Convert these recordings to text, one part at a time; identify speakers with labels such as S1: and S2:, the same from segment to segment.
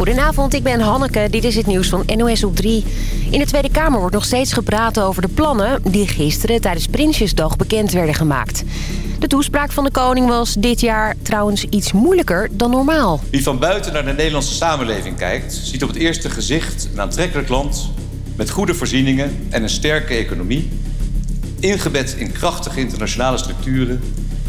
S1: Goedenavond, ik ben Hanneke. Dit is het nieuws van NOS op 3. In de Tweede Kamer wordt nog steeds gepraat over de plannen... die gisteren tijdens Prinsjesdag bekend werden gemaakt. De toespraak van de koning was dit jaar trouwens iets moeilijker dan normaal.
S2: Wie van buiten naar de Nederlandse samenleving kijkt... ziet op het eerste gezicht een aantrekkelijk land... met goede voorzieningen en een sterke economie... ingebed in krachtige internationale structuren...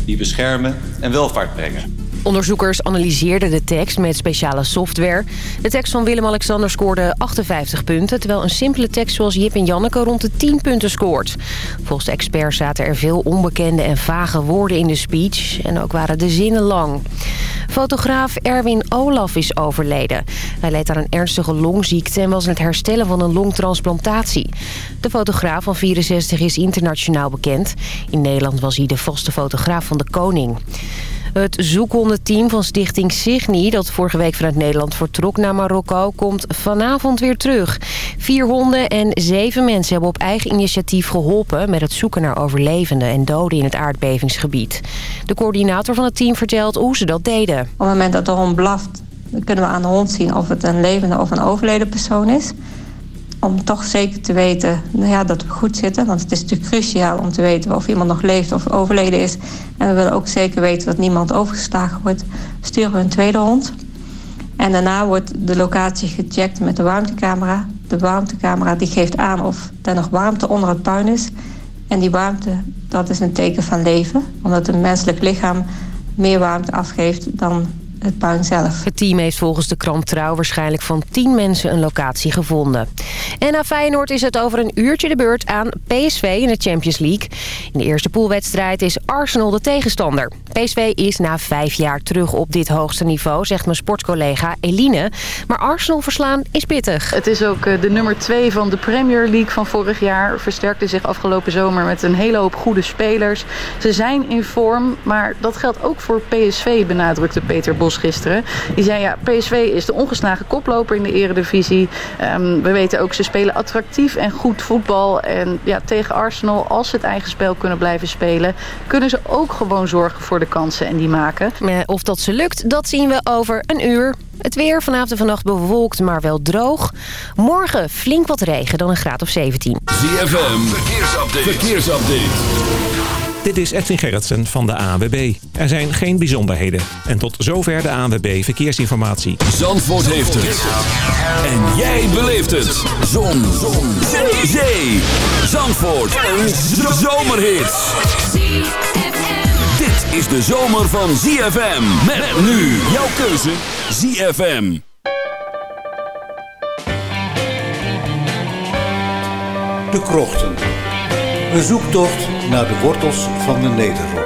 S2: die beschermen en welvaart brengen.
S1: Onderzoekers analyseerden de tekst met speciale software. De tekst van Willem-Alexander scoorde 58 punten... terwijl een simpele tekst zoals Jip en Janneke rond de 10 punten scoort. Volgens de experts zaten er veel onbekende en vage woorden in de speech... en ook waren de zinnen lang. Fotograaf Erwin Olaf is overleden. Hij leed aan een ernstige longziekte en was in het herstellen van een longtransplantatie. De fotograaf van 64 is internationaal bekend. In Nederland was hij de vaste fotograaf van de koning. Het zoekhondenteam van stichting Signi... dat vorige week vanuit Nederland vertrok naar Marokko... komt vanavond weer terug. Vier honden en zeven mensen hebben op eigen initiatief geholpen... met het zoeken naar overlevenden en doden in het aardbevingsgebied. De coördinator van het team vertelt hoe ze dat deden. Op
S3: het moment dat de hond blaft... kunnen we aan de hond zien of het een levende of een overleden persoon is om toch zeker te weten nou ja, dat we goed zitten. Want het is natuurlijk cruciaal om te weten of iemand nog leeft of overleden is. En we willen ook zeker weten dat niemand overgeslagen wordt. Sturen we een tweede hond. En daarna wordt de locatie gecheckt met de warmtecamera. De warmtecamera die geeft aan of er nog warmte onder het puin is. En die warmte, dat is een teken van leven. Omdat een menselijk lichaam meer warmte afgeeft dan het puin zelf.
S1: Het team heeft volgens de krant Trouw waarschijnlijk van 10 mensen een locatie gevonden. En na Feyenoord is het over een uurtje de beurt aan PSV in de Champions League. In de eerste poolwedstrijd is Arsenal de tegenstander. PSV is na vijf jaar terug op dit hoogste niveau, zegt mijn sportcollega Eline. Maar Arsenal verslaan is pittig.
S4: Het is ook eh, de nummer 2 van de Premier League van vorig jaar. Versterkte zich afgelopen zomer met een hele hoop goede spelers. Ze zijn in vorm, maar dat geldt ook voor PSV, benadrukte Peter Bos gisteren. Die zei ja, PSV is de ongeslagen koploper in de eredivisie. Um, we weten ook, ze spelen attractief en goed voetbal. En ja, tegen Arsenal, als ze het eigen spel kunnen blijven spelen... kunnen ze ook gewoon zorgen voor de kansen en die maken.
S1: Of dat ze lukt, dat zien we over een uur. Het weer vanavond en vannacht bewolkt, maar wel droog. Morgen flink wat regen, dan een graad of 17.
S5: ZFM, verkeersupdate. verkeersupdate.
S6: Dit is Edwin Gerritsen van de ANWB. Er zijn geen bijzonderheden. En tot zover de ANWB Verkeersinformatie.
S5: Zandvoort heeft het. En jij beleeft het. Zon. Zon. Zee. Zee. Zandvoort. Een zomerhit. Is de zomer van ZFM. Met nu jouw keuze ZFM.
S7: De krochten. Een zoektocht naar de wortels van de Nederrok.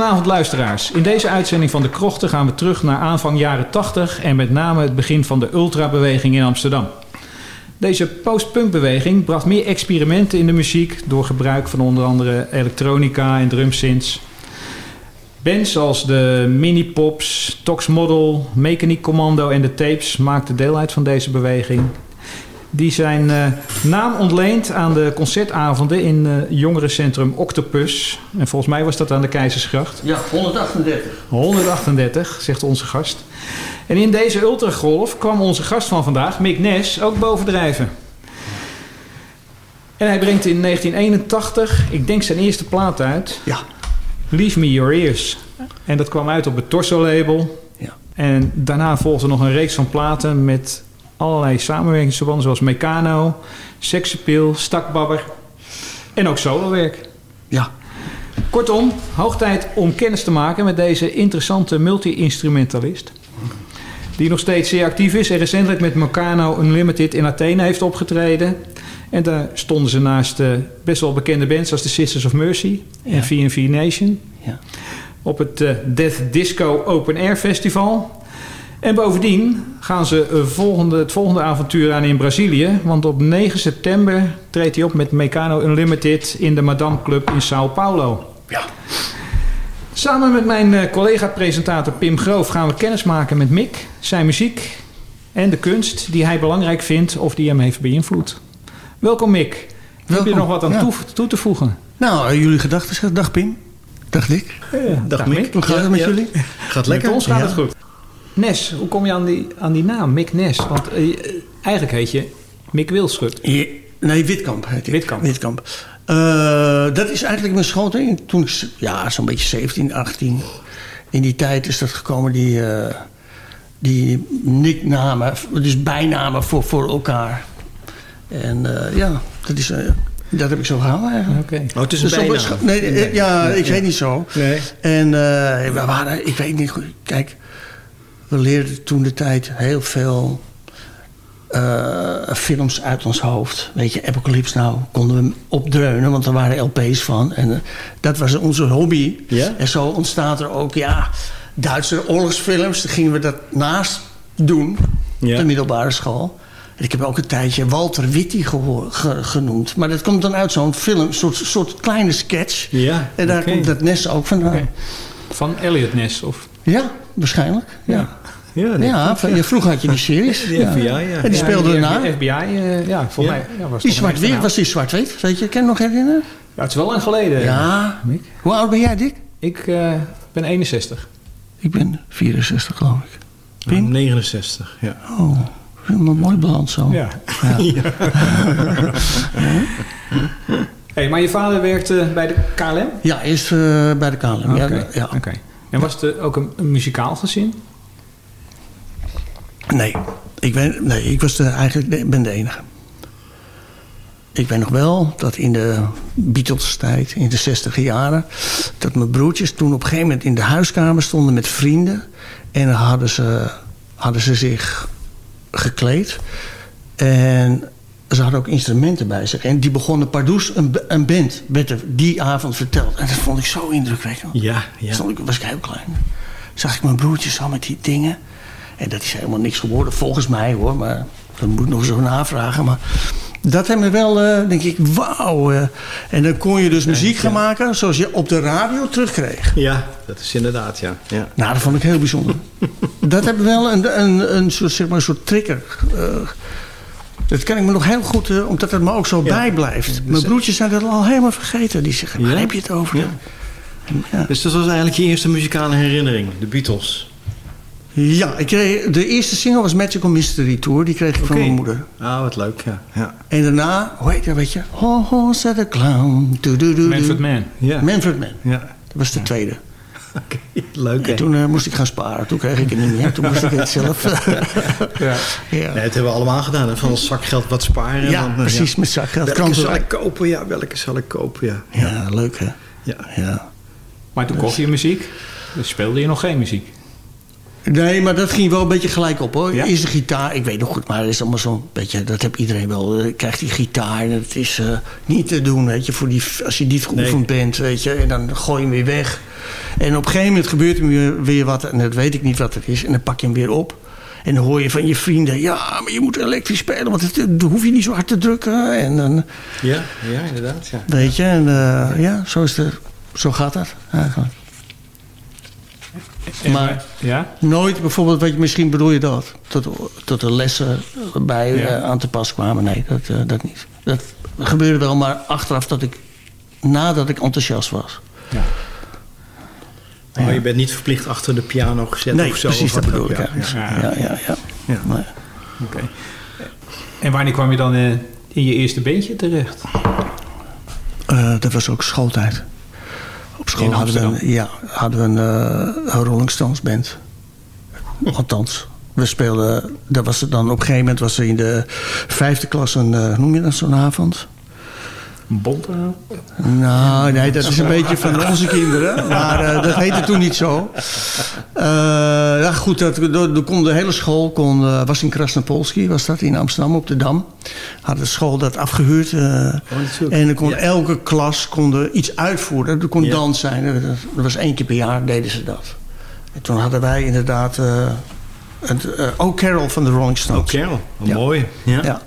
S8: Goedenavond luisteraars. In deze uitzending van De Krochten gaan we terug naar aanvang jaren 80 en met name het begin van de ultrabeweging in Amsterdam. Deze post-punkbeweging bracht meer experimenten in de muziek door gebruik van onder andere elektronica en drumsynths. Bands als de Mini Pops, Tox Model, Mechanic Commando en de Tapes maakten deel uit van deze beweging. Die zijn uh, naam ontleend aan de concertavonden in uh, jongerencentrum Octopus. En volgens mij was dat aan de Keizersgracht.
S9: Ja, 138.
S8: 138, zegt onze gast. En in deze ultragolf kwam onze gast van vandaag, Mick Nes, ook bovendrijven. En hij brengt in 1981, ik denk zijn eerste plaat uit.
S9: Ja.
S8: Leave Me Your Ears. En dat kwam uit op het Torso-label.
S9: Ja.
S8: En daarna volgde nog een reeks van platen met allerlei samenwerkingsverbanden... zoals Meccano, Sexappeal, Stakbabber en ook solowerk.
S9: Ja.
S8: Kortom, hoog tijd om kennis te maken met deze interessante multi-instrumentalist... die nog steeds zeer actief is en recentelijk met Meccano Unlimited in Athene heeft opgetreden... En daar stonden ze naast uh, best wel bekende bands als de Sisters of Mercy en
S9: Ja.
S8: V&V Nation.
S9: Ja.
S8: Op het eh, Death Disco Open Air Festival. En bovendien gaan ze eh, volgende, het volgende avontuur aan in Brazilië. Want op 9 september treedt hij op met Meccano Unlimited in de Madame Club in Sao Paulo.
S9: Ja.
S8: Samen met mijn eh, collega-presentator Pim Groof gaan we kennis maken met Mick, zijn muziek en de kunst die hij belangrijk vindt of die hem heeft beïnvloed. Welkom Mick. Heb je er nog wat aan
S9: Ja.
S8: toe, toe te voegen?
S9: Nou, eh, jullie gedachten. Dag Pim. Dag Dick.
S8: dag
S9: Mick. Hoe gaat het met
S10: Ja.
S9: jullie?
S10: Gaat lekker.
S8: Met ons gaat
S9: Ja.
S8: het goed. Nes, hoe kom je aan die, aan die naam, Mick Nes? Want eh, eigenlijk heet je Mick Wilschut.
S9: Nee, Witkamp heet ik.
S8: Witkamp.
S9: Witkamp. Eh, dat is eigenlijk mijn schoolting. Toen ik, ja, zo'n beetje 17, 18. In die tijd is dat gekomen, die, eh, die nicknamen, dus bijnamen voor, voor elkaar. En eh, ja, dat, is, eh, dat heb ik zo gehouden eigenlijk.
S8: Oké.
S10: Oh, het is een
S9: Dus
S10: bijnaam.
S9: Nee, ja, ik weet niet zo.
S10: Nee.
S9: En eh, we waren, ik weet niet goed. Kijk, we leerden toen de tijd heel veel eh, films uit ons hoofd. Weet je, Apocalypse nou konden we opdreunen, want er waren LP's van. En eh, dat was onze hobby.
S10: Ja?
S9: En zo ontstaat er ook, ja, Duitse oorlogsfilms. Dan gingen we dat naast doen, op de middelbare school. En ik heb ook een tijdje Walter Witty ge- genoemd. Maar dat komt dan uit zo'n film, een soort, soort kleine sketch.
S10: Ja,
S9: En daar komt dat Nes ook vandaan.
S8: Van Elliot Nes. Of,
S9: Ja, waarschijnlijk. Ja,
S10: Ja,
S9: ja, ja, vroeger had je die series.
S10: Ja, FBI, ja.
S9: En die
S8: Ja,
S9: speelde
S8: die
S9: erna.
S8: FBI, eh, ja, voor
S10: Ja.
S8: mij. Ja, was
S9: Die
S8: een
S9: zwart-wit, was die zwart-wit? Weet je, kan je nog herinneren?
S8: Ja, het is wel lang geleden.
S9: Ja.
S8: Mick.
S9: Hoe oud ben jij, Dick?
S8: Ik eh, ben 61.
S9: Ik ben 64, geloof ik. Pim?
S10: 69, ja.
S9: Oh, helemaal mooi beland zo.
S8: Ja. hey, maar je vader werkte bij de KLM?
S9: Ja, eerst eh, bij de KLM.
S8: Oké.
S9: Ja, ja.
S8: oké. En was het ook een, een muzikaal gezin?
S9: Nee, ik, ben, nee, ik was de, eigenlijk de, ben de enige. Ik weet nog wel dat in de Beatles-tijd, in de 60 jaren... dat mijn broertjes toen op een gegeven moment in de huiskamer stonden met vrienden... en dan hadden ze, hadden ze zich gekleed. En ze hadden ook instrumenten bij zich. En die begonnen pardoes een, een band, werd er die avond verteld. En dat vond ik zo indrukwekkend.
S10: Ja, ja.
S9: Stond ik, was ik heel klein. Zag ik mijn broertjes al met die dingen. En dat is helemaal niks geworden, volgens mij hoor. Maar dat moet ik nog zo navragen. Maar dat heeft me wel, eh, denk ik, wauw. eh. en dan kon je dus muziek gaan maken zoals je op de radio terugkreeg.
S10: Ja, dat is inderdaad, ja. ja.
S9: Nou, dat vond ik heel bijzonder. dat heb wel een, een, een, soort, zeg maar, een soort trigger. eh, dat kan ik me nog heel goed, omdat het me ook zo bijblijft. Mijn broertjes zijn dat al helemaal vergeten. Die zeggen, waar
S10: Ja?
S9: heb je het over?
S10: Ja.
S9: En, ja.
S10: Dus dat was eigenlijk je eerste muzikale herinnering, de Beatles.
S9: Ja, ik kreeg, de eerste single was Magical Mystery Tour. Die kreeg ik van mijn moeder.
S10: Ah, wat leuk, ja. ja.
S9: En daarna, hoe heet dat, weet je? Ho, ho, said a clown. Doe, doe, doe,
S8: Manfred. Mann.
S10: Ja,
S9: Manfred Mann.
S10: ja.
S9: Dat was de tweede.
S10: Oké, leuk, hè.
S9: En toen eh, moest ik gaan sparen. Toen kreeg ik het niet meer. Toen moest ik het zelf.
S8: Ja.
S9: ja,
S10: Nee, dat hebben we allemaal gedaan, hè. Van ons zakgeld wat sparen. en
S9: ja
S10: dan, eh,
S9: precies. Met zakgeld.
S10: Welke
S9: Kranten-
S10: zal ik kopen? Ja, welke zal ik kopen? Ja.
S9: Ja, leuk hè.
S10: Ja.
S9: Ja.
S8: Maar toen kocht je muziek. Dus speelde je nog geen muziek.
S9: Nee, maar dat ging wel een beetje gelijk op hoor.
S8: Ja?
S9: Eerst de gitaar, ik weet nog goed, maar het is allemaal zo'n beetje, dat heb iedereen wel. Eh, krijgt die gitaar en het is eh, niet te doen, weet je, voor die, als je niet geoefend bent, weet je, en dan gooi je hem weer weg. En op een gegeven moment gebeurt er weer, weer wat, en dat weet ik niet wat het is, en dan pak je hem weer op. En dan hoor je van je vrienden, ja, maar je moet elektrisch spelen, want het, dan hoef je niet zo hard te drukken. En dan,
S11: Ja, ja inderdaad. Ja.
S9: weet je, en eh, ja, zo, is de, zo gaat dat eigenlijk. Maar-
S8: ja?
S9: Nooit bijvoorbeeld, wat je, misschien bedoel je dat, tot, tot de lessen bij
S8: Ja.
S9: eh, aan te pas kwamen. Nee, dat, eh, dat niet. Dat gebeurde wel, maar achteraf dat ik, nadat ik enthousiast was.
S11: Maar je bent niet verplicht achter de piano gezet
S9: Nee,
S11: of zo.
S9: precies,
S11: of wat
S9: dat bedoel ik
S11: ja.
S9: Ja, ja, ja.
S11: Ja.
S8: En wanneer kwam je dan eh, in je eerste beentje terecht?
S9: Eh, dat was ook schooltijd. Op school hadden we, een, ja, hadden we een, een Rolling Stones band. Althans, we speelden... Dat was het dan, op een gegeven moment was er in de vijfde klas een... eh, hoe noem je dat zo'n avond?
S8: Bond?
S9: Nou, nee, dat is een beetje van onze kinderen. Maar eh, dat heette toen niet zo. Ja, goed, dat, de, de, kon de hele school kon, eh, was in Krasnopolski, was dat in Amsterdam op de Dam. Had de school dat afgehuurd. eh,
S11: natuurlijk.
S9: en dan kon
S11: Ja.
S9: elke klas kon er iets uitvoeren. Er kon
S11: Ja.
S9: dans zijn. Dat, dat was één keer per jaar deden ze dat. En toen hadden wij inderdaad... eh het, oh, Carol van de Rolling Stones.
S11: Oh, Carol. Wat
S9: Ja.
S11: mooi. Ja.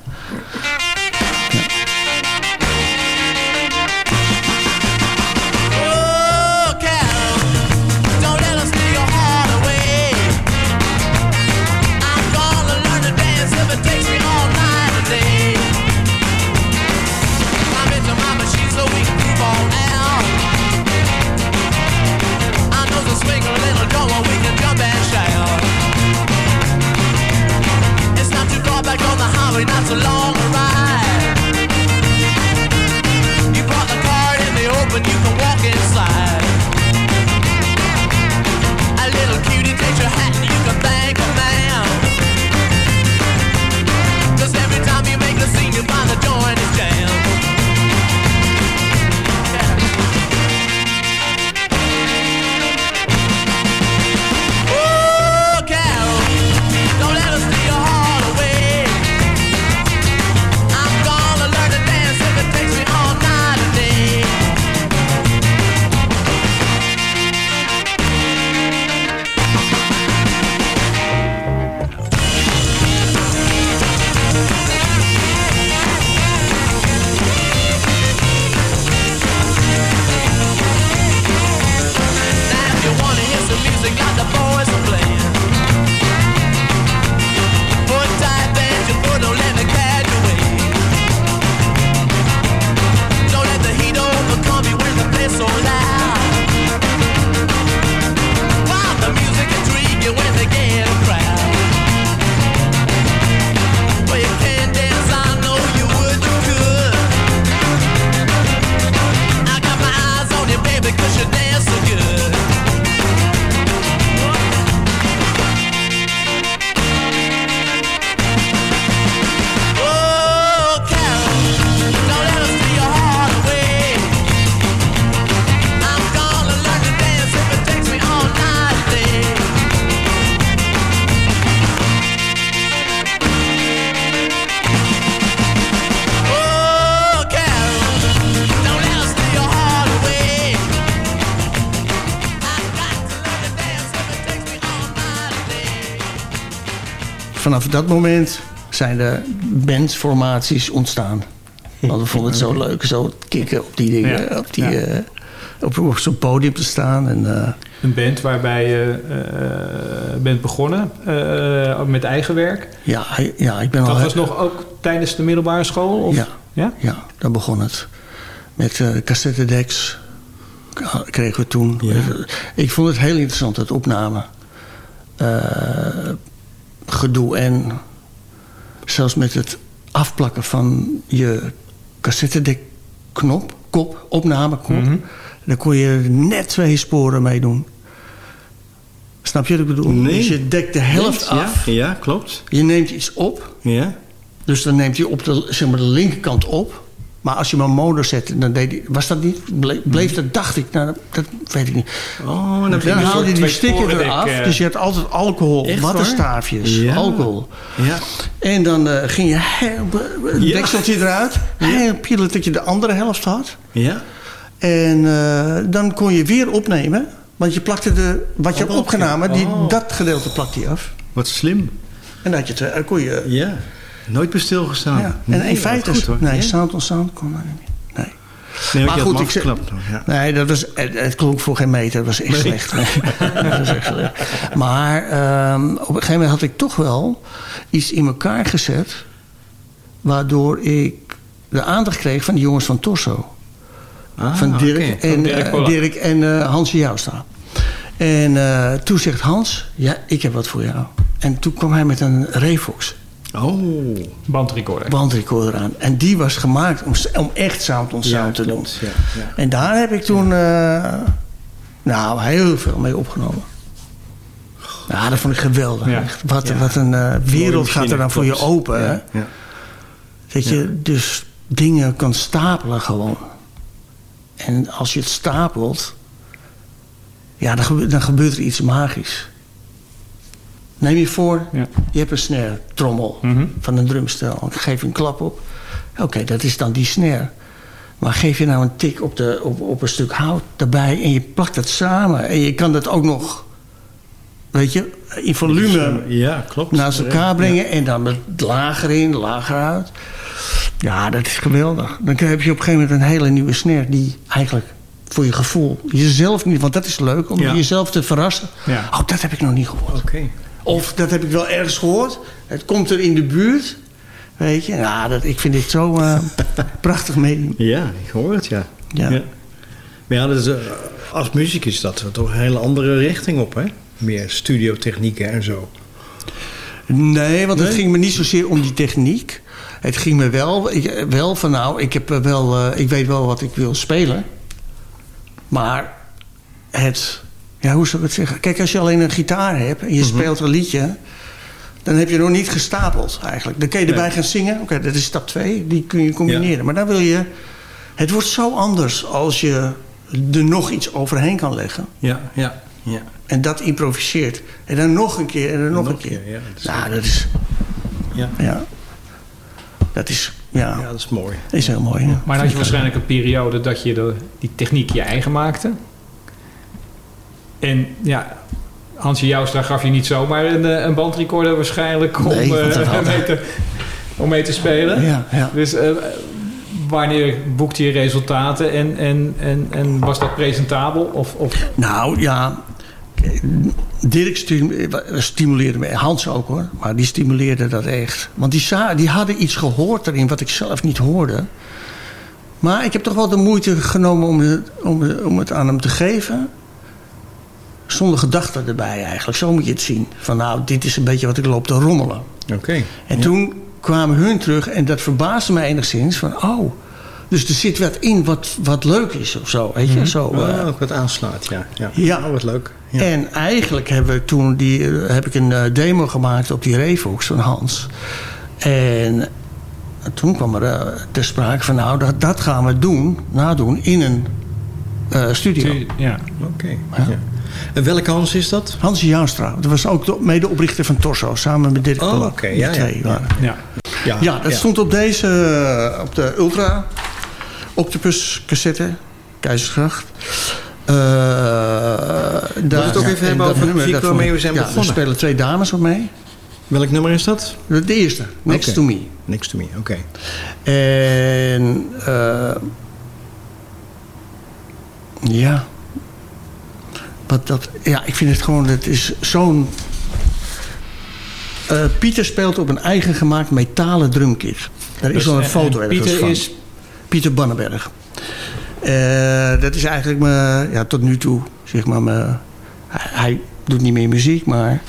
S9: Vanaf dat moment zijn er bandformaties ontstaan. Want we vonden het zo leuk, zo kicken op die dingen,
S8: Ja.
S9: op, die,
S8: Ja.
S9: eh, op, op zo'n podium te staan. En, eh,
S8: Een band waarbij je eh, bent begonnen met eigen werk.
S9: ja, ja, ik ben al...
S8: Dat was nog ook tijdens de middelbare school? Of?
S9: Ja.
S8: Ja?
S9: Ja, daar begon het. Met cassettedecks k- kregen we toen. Ik vond het heel interessant, het opname. Gedoe en zelfs met het afplakken van je cassettedek-knop, kop, opnameknop.
S8: Mhm.
S9: Daar kon je net twee sporen mee doen. Snap je wat ik bedoel?
S11: Nee.
S9: Dus je dekt de helft af.
S11: Ja, klopt.
S9: Je neemt iets op.
S11: Ja.
S9: Dus dan neemt hij op de, zeg maar, de linkerkant op. Maar als je hem op mono zette, dan deed hij... Was dat niet? Ble- Bleef dat, dacht ik. Nou, dat, weet ik niet.
S10: Oh, dan,
S9: Dan
S10: je
S9: haalde hij die sticker eraf.
S10: eh.
S9: Dus je had altijd alcohol,
S10: Echt
S9: wattenstaafjes,
S10: Ja.
S9: alcohol.
S10: Ja.
S9: En dan eh, ging je een
S10: Ja.
S9: dekseltje eruit. Heel pielen dat je de andere helft had.
S10: Ja.
S9: En eh, dan kon je weer opnemen. Want je plakte de, wat je
S10: Oh,
S9: opgenomen, die,
S10: oh.
S9: dat gedeelte plakte je af.
S10: Wat slim.
S9: En dan had je, het, eh, kon je...
S10: Ja. Nooit bij stilgestaan.
S9: Ja. En
S10: Nee,
S9: in feite,
S10: hoor.
S9: nee, sound on sound kon dat niet. Nee.
S10: Nee,
S9: maar goed, ik zeg.
S10: Ja.
S9: nee, dat was, het, het klonk voor geen meter. Dat was echt
S10: Nee.
S9: slecht. dat was echt slecht. Maar ehm, op een gegeven moment had ik toch wel iets in elkaar gezet... waardoor ik de aandacht kreeg van die jongens van Torso.
S10: Ah,
S9: van Dirk
S10: oké.
S9: en,
S10: Van Dirk
S9: eh. Dirk en eh. En eh, toen zegt Hans, ja, ik heb wat voor jou. En toen kwam hij met een Revox.
S10: Oh.
S8: Bandrecorder.
S9: bandrecorder aan. En die was gemaakt om, om echt sound on
S10: Ja,
S9: sound te doen.
S10: ja, ja.
S9: En daar heb ik toen eh, nou, heel veel mee opgenomen. Ja, dat vond ik geweldig.
S8: Ja.
S9: Echt. Wat,
S10: Ja.
S9: wat een eh, wereld gaat er dan voor je open. hè?
S10: Ja, ja.
S9: Dat je dus dingen kan stapelen gewoon. En als je het stapelt, ja, dan, gebe- dan gebeurt er iets magisch. Neem je voor,
S8: Ja.
S9: je hebt een snare, trommel
S8: Mhm.
S9: van een drumstel. Geef je een klap op. Oké, dat is dan die snare. Maar geef je nou een tik op, de, op, op een stuk hout daarbij en je plakt het samen. En je kan dat ook nog, weet je, in volume
S10: Ja, klopt.
S9: naast elkaar
S10: Ja.
S9: brengen. En dan met lager in, lager uit. Ja, dat is geweldig. Dan heb je op een gegeven moment een hele nieuwe snare die eigenlijk voor je gevoel, jezelf niet, want dat is leuk om
S10: Ja.
S9: jezelf te verrassen.
S8: Ja.
S9: Oh, dat heb ik nog niet gehoord.
S10: Oké.
S9: Of dat heb ik wel ergens gehoord. Het komt er in de buurt. Weet je, ja, dat, ik vind dit zo eh, prachtig medium.
S10: Ja, ik hoor het, ja.
S9: Ja.
S10: Maar ja, dat is, eh, als muziek is dat toch een hele andere richting op, hè? Meer studiotechnieken en zo.
S9: Nee, want het ging me niet zozeer om die techniek. Het ging me wel, ik, wel van nou, ik, heb eh, wel, eh, ik weet wel wat ik wil spelen. Maar het, ja, hoe zou ik het zeggen? Kijk, als je alleen een gitaar hebt en je
S10: Mhm.
S9: speelt een liedje... dan heb je nog niet gestapeld eigenlijk. Dan kun je erbij
S10: Nee.
S9: gaan zingen. Oké, dat is stap 2. Die kun je combineren. Maar dan wil je... Het wordt zo anders als je er nog iets overheen kan leggen.
S10: Ja, ja, ja.
S9: En dat improviseert. En dan nog een keer en dan nog,
S10: nog
S9: een keer.
S10: ja, dat is-
S9: nou, dat is...
S10: Ja.
S9: Ja. Dat is... Ja,
S10: Ja, dat is mooi.
S9: dat is heel mooi. ja.
S8: Maar dan had je waarschijnlijk een periode dat je de, die techniek je eigen maakte. En ja, Hansje Joustra gaf je niet zomaar een, eh, een bandrecorder waarschijnlijk om,
S9: Nee,
S8: eh, mee, te, om mee te spelen.
S9: Ja, ja.
S8: Dus eh, wanneer boekte je resultaten en, en, en, en was dat presentabel? Of, of,
S9: Nou, ja... Dirk stimuleerde me, Hans ook hoor, maar die stimuleerde dat echt. Want die, die hadden iets gehoord erin wat ik zelf niet hoorde. Maar ik heb toch wel de moeite genomen om het, om, om het aan hem te geven. Zonder gedachten erbij eigenlijk. Zo moet je het zien. Van nou, dit is een beetje wat ik loop te rommelen.
S10: Oké.
S9: En toen kwamen hun terug en dat verbaasde me enigszins. Van oh, dus er zit wat in wat, wat leuk is of zo. Weet je? zo eh.
S10: Ah, ook wat aanslaat, ja. Ja,
S9: Ja.
S10: Oh, wat leuk. Ja.
S9: En eigenlijk hebben we toen die, eh, heb ik een eh, demo gemaakt op die Revox van Hans. En toen kwam er eh, ter sprake van nou, dat, dat gaan we doen, nadoen in een eh, studio.
S8: ja.
S10: Oké. Ja. En welke Hans is dat?
S9: Hans Jouwstra, dat was ook de medeoprichter van Torso, samen met Dirk
S10: Oh, oké, ja, ja, ja.
S8: ja.
S10: Ja,
S9: Ja, dat stond op deze, eh, op de Ultra Octopus cassette, Keizersgracht. Eh daar,
S10: het ook even
S9: en
S10: hebben over het
S9: nummer,
S10: muziek waarmee we zijn
S9: ja,
S10: begonnen.
S9: Er spelen twee dames op mee.
S10: Welk nummer is dat?
S9: De eerste, Next to Me.
S10: Next to me, oké.
S9: En eh, ja. Wat dat, ja, ik vind het gewoon, het is zo'n. Eh, Pieter speelt op een eigen gemaakt metalen drumkit. Daar is
S8: Dus,
S9: wel een
S8: en-
S9: foto
S8: en
S9: ergens
S8: Pieter
S9: van.
S8: is-
S9: Pieter Bannenberg. Eh, dat is eigenlijk me, ja, tot nu toe, zeg maar, me, hij, doet niet meer muziek, maar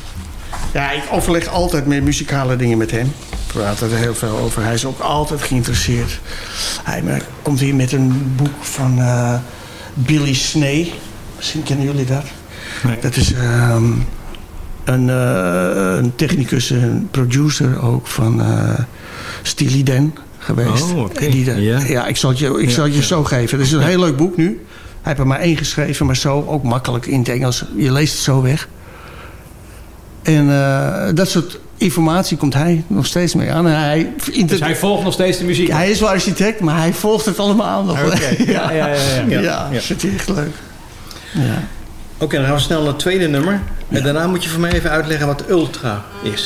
S9: ja, ik overleg altijd met muzikale dingen met hem. Ik praat er heel veel over. Hij is ook altijd geïnteresseerd. Hij eh, komt hier met een boek van Billy Snee. Misschien kennen jullie dat.
S10: Nee.
S9: Dat is ehm, een, eh, een technicus, een producer ook van eh Steely Dan. geweest.
S10: Oh, oké.
S9: En die de-
S10: Ja.
S9: ja. ik zal het je, ik
S10: Ja,
S9: zal het je
S10: ja.
S9: zo geven. Het is een heel leuk boek nu. Hij heeft er maar één geschreven, maar zo ook makkelijk in het Engels. Je leest het zo weg. En eh, dat soort informatie komt hij nog steeds mee aan. En hij,
S8: Dus hij volgt nog steeds de muziek.
S9: hij is wel architect, maar hij volgt het allemaal nog.
S8: Oké, ja, ja, ja, ja.
S9: ja,
S10: Ja.
S9: dat vindt hij echt leuk. Ja.
S10: Oké, dan gaan we snel naar het tweede nummer. En daarna moet je voor mij even uitleggen wat ultra is.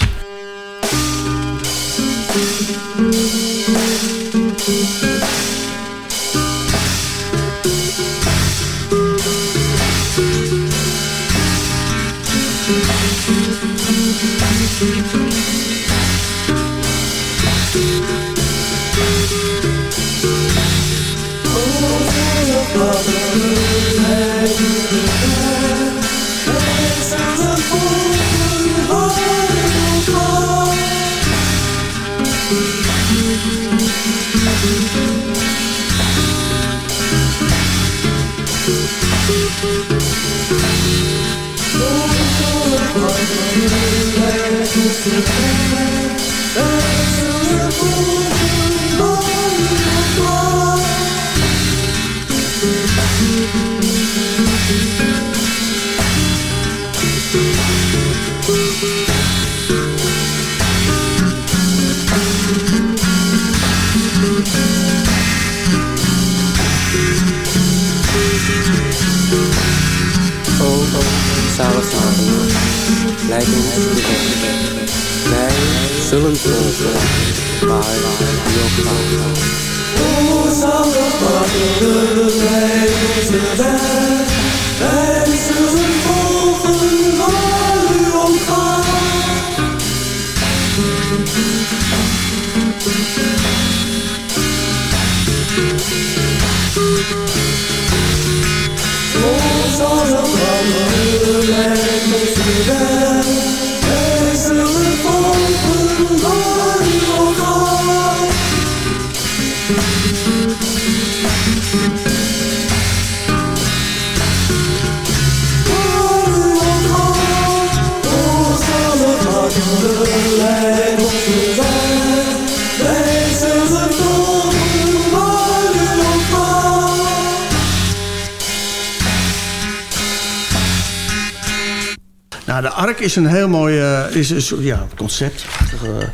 S12: De
S9: Ark is een heel mooi eh, is soort, ja, concept, eh,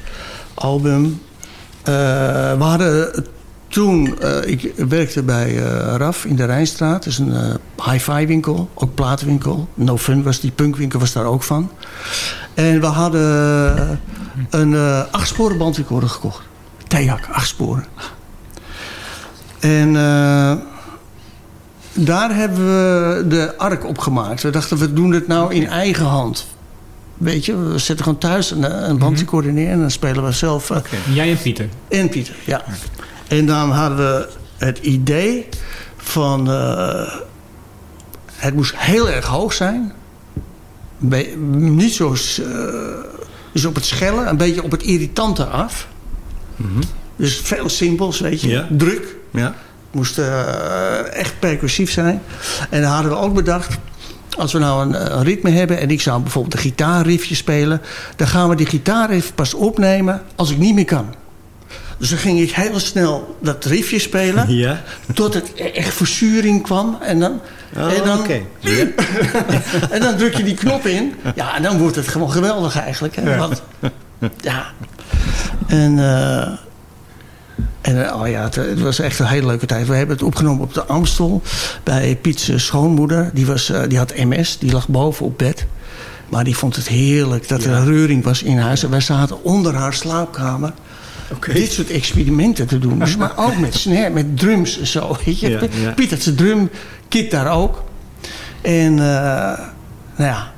S9: album. Eh, we hadden toen, ik werkte bij eh, RAF in de Rijnstraat. Dat is een eh hi-fi winkel, ook platenwinkel. No Fun was die punkwinkel, was daar ook van. En we hadden een eh achtsporen bandrecorder gekocht. Theak, acht sporen. En daar hebben we de ark op gemaakt. We dachten, we doen het nou in eigen hand. Weet je, we zetten gewoon thuis een, een bandrecorder neer... en dan spelen we zelf... eh,
S8: Jij en Pieter.
S9: en Pieter, ja. En dan hadden we het idee van... eh, het moest heel erg hoog zijn. Be- niet zo... dus op het schellen, een beetje op het irritante af. Dus veel simpels, weet je.
S10: Ja.
S9: Druk.
S10: Ja.
S9: Moest eh, echt percussief zijn. En dan hadden we ook bedacht... Als we nou een, een ritme hebben en ik zou bijvoorbeeld een gitaarriffje spelen... dan gaan we die gitaarriff pas opnemen als ik niet meer kan. Dus dan ging ik heel snel dat riffje spelen...
S10: Ja.
S9: tot het e- echt verzuring kwam. En dan,
S10: Oh,
S9: en dan.
S10: Ja.
S9: en dan druk je die knop in. Ja, en dan wordt het gewoon geweldig eigenlijk. Hè? Want, ja. En, eh, en eh, oh ja, het, het was echt een hele leuke tijd. We hebben het opgenomen op de Amstel. Bij Piet's eh, schoonmoeder. Die, was, eh, die had MS. Die lag boven op bed. Maar die vond het heerlijk dat er een reuring was in huis. En wij zaten onder haar slaapkamer. Dit soort experimenten te doen. Dus, maar ook met snare, met drums en zo. Weet je?
S10: Ja, ja.
S9: Piet had zijn drum, Kit daar ook. En eh, nou ja,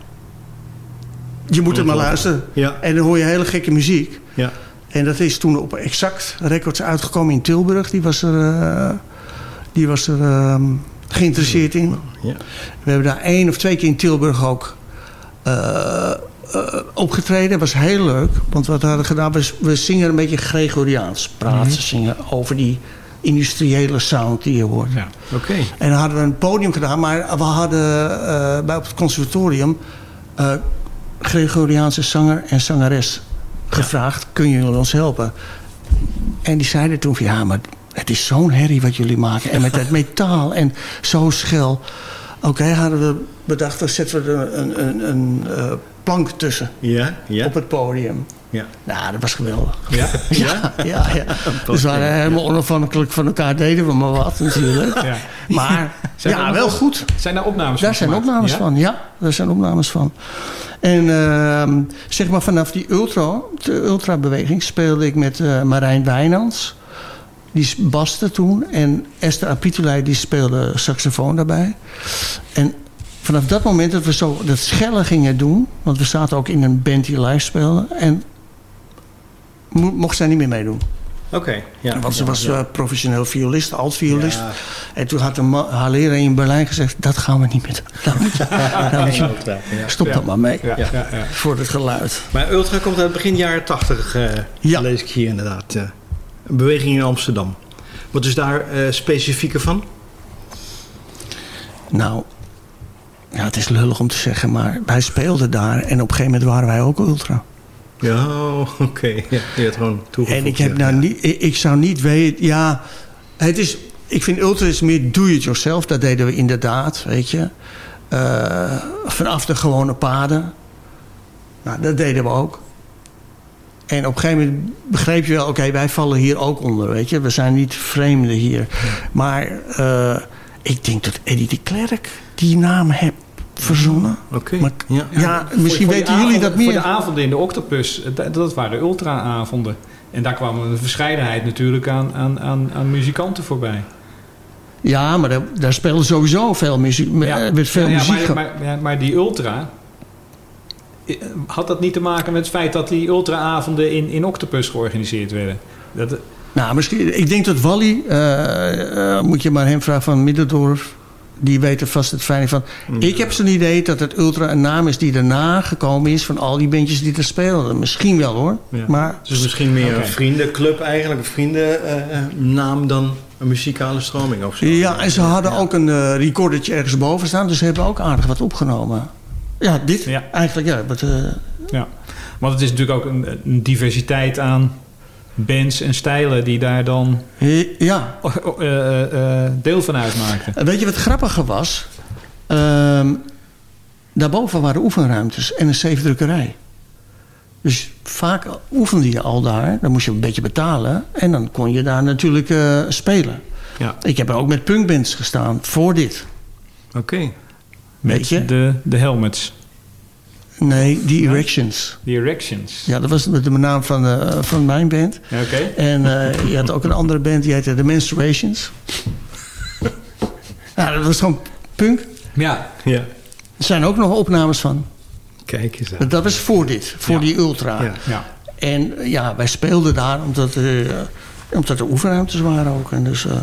S9: je moet er maar luisteren.
S10: Ja.
S9: En dan hoor je hele gekke muziek.
S10: Ja.
S9: En dat is toen op Exact Records uitgekomen in Tilburg. Die was er, eh, die was er ehm, geïnteresseerd in.
S10: Ja.
S9: We hebben daar één of twee keer in Tilburg ook eh, eh, opgetreden. Dat was heel leuk. Want wat we hadden gedaan, we, we zingen een beetje Gregoriaans. Praten,
S10: Mhm.
S9: zingen over die industriële sound die je hoort.
S8: Ja.
S10: Oké.
S9: En dan hadden we een podium gedaan, maar we hadden bij op het conservatorium Gregoriaanse zanger en zangeres gevraagd: kun jullie ons helpen? En die zeiden toen van ja, maar het is zo'n herrie wat jullie maken. En met dat metaal en zo schel. Oké, hadden we bedacht, dan zetten we er een, een, een eh, plank tussen
S10: Ja, ja.
S9: op het podium.
S10: Ja.
S9: Nou, dat was geweldig.
S10: Ja?
S9: Ja, ja, ja. Dus we waren helemaal onafhankelijk van elkaar, deden we maar wat natuurlijk.
S8: Ja.
S9: Maar
S8: Zijn
S9: ja, wel goed.
S8: Zijn daar opnames
S9: Daar
S8: van
S9: zijn
S8: gemaakt?
S9: opnames van, ja. Daar zijn opnames van. En ehm, zeg maar vanaf die ultra, de ultrabeweging speelde ik met eh, Marijn Wijnands. Die baste toen. En Esther Apitulei die speelde saxofoon daarbij. En vanaf dat moment dat we zo dat schellen gingen doen... want we zaten ook in een band die live speelde... en mo- mocht zij niet meer meedoen.
S10: Oké, ja.
S9: Want ze
S10: Ja,
S9: was
S10: ja.
S9: eh, professioneel violist, alt-violist.
S10: Ja.
S9: En toen had een haar leraar in Berlijn gezegd... dat gaan we niet meer doen. Stop dat maar mee.
S10: Ja, ja, ja.
S9: Voor het geluid.
S10: Maar Ultra komt uit begin jaren 80, eh lees ik hier inderdaad. eh. een beweging in Amsterdam. Wat is daar specifieker van?
S9: Nou, ja, het is lullig om te zeggen... maar wij speelden daar en op een gegeven moment waren wij ook ultra.
S10: Ja, oh, oké. Ja, je hebt gewoon toegevoegd.
S9: En ik, heb
S10: ja.
S9: nou niet, ik, ik zou niet weten... Ja, het is, ik vind ultra is meer do-it-yourself. Dat deden we inderdaad, weet je. Eh, vanaf de gewone paden. Nou, dat deden we ook. En op een gegeven moment begreep je wel... oké, wij vallen hier ook onder, weet je. We zijn niet vreemden hier. Maar eh, ik denk dat Eddie de Klerk die naam heeft verzonnen.
S10: Oké. Ja.
S9: Ja, misschien weten jullie dat meer.
S8: Voor de avonden in de Octopus, eh, dat, dat waren ultra-avonden. En daar kwam een verscheidenheid natuurlijk aan, aan, aan, aan muzikanten voorbij.
S9: Ja, maar daar, daar speelde sowieso veel muziek. Er werd veel
S8: Ja, ja,
S9: muziek.
S8: maar, maar, ja, maar die ultra... eh, Had dat niet te maken met het feit dat die ultra-avonden in, in Octopus georganiseerd werden? Dat,
S9: Nou, misschien, ik denk dat Wally, eh, eh, moet je maar hem vragen van Middendorf. Die weet er vast het fijne van. Ik heb zo'n idee dat het Ultra een naam is die daarna gekomen is van al die bandjes die er speelden. Misschien wel hoor.
S10: Ja.
S9: Maar
S10: Dus misschien meer een vriendenclub eigenlijk, een vriendennaam dan een muzikale stroming of zo.
S9: ja, en ze hadden ook een eh recordertje ergens boven staan. Dus ze hebben ook aardig wat opgenomen. Ja, dit eigenlijk, ja. Wat, eh,
S8: ja. Want het is natuurlijk ook een, een diversiteit aan bands en stijlen die daar dan
S9: ja.
S8: eh, eh, eh, deel van uitmaakten.
S9: En Weet je wat grappiger was? Ehm, daarboven waren oefenruimtes en een zeefdrukkerij. Dus vaak oefende je al daar. Dan moest je een beetje betalen. En dan kon je daar natuurlijk spelen.
S10: Ja.
S9: Ik heb er ook met punkbands gestaan voor dit.
S10: Oké.
S9: Weet je?
S8: De, de Helmets.
S9: Nee, die Erections.
S8: The Erections.
S9: Ja, dat was de de naam van, de, van mijn band.
S8: Oké.
S9: En eh, je had ook een andere band, die heette The Menstruations. ja, dat was gewoon punk.
S8: Ja.
S10: ja.
S9: Er zijn ook nog opnames van.
S10: Kijk eens aan.
S9: Dat- was voor dit, voor die ultra.
S10: Ja.
S8: Ja.
S9: En eh, ja, wij speelden daar omdat, eh, omdat er oefenruimtes waren ook. En dus, eh,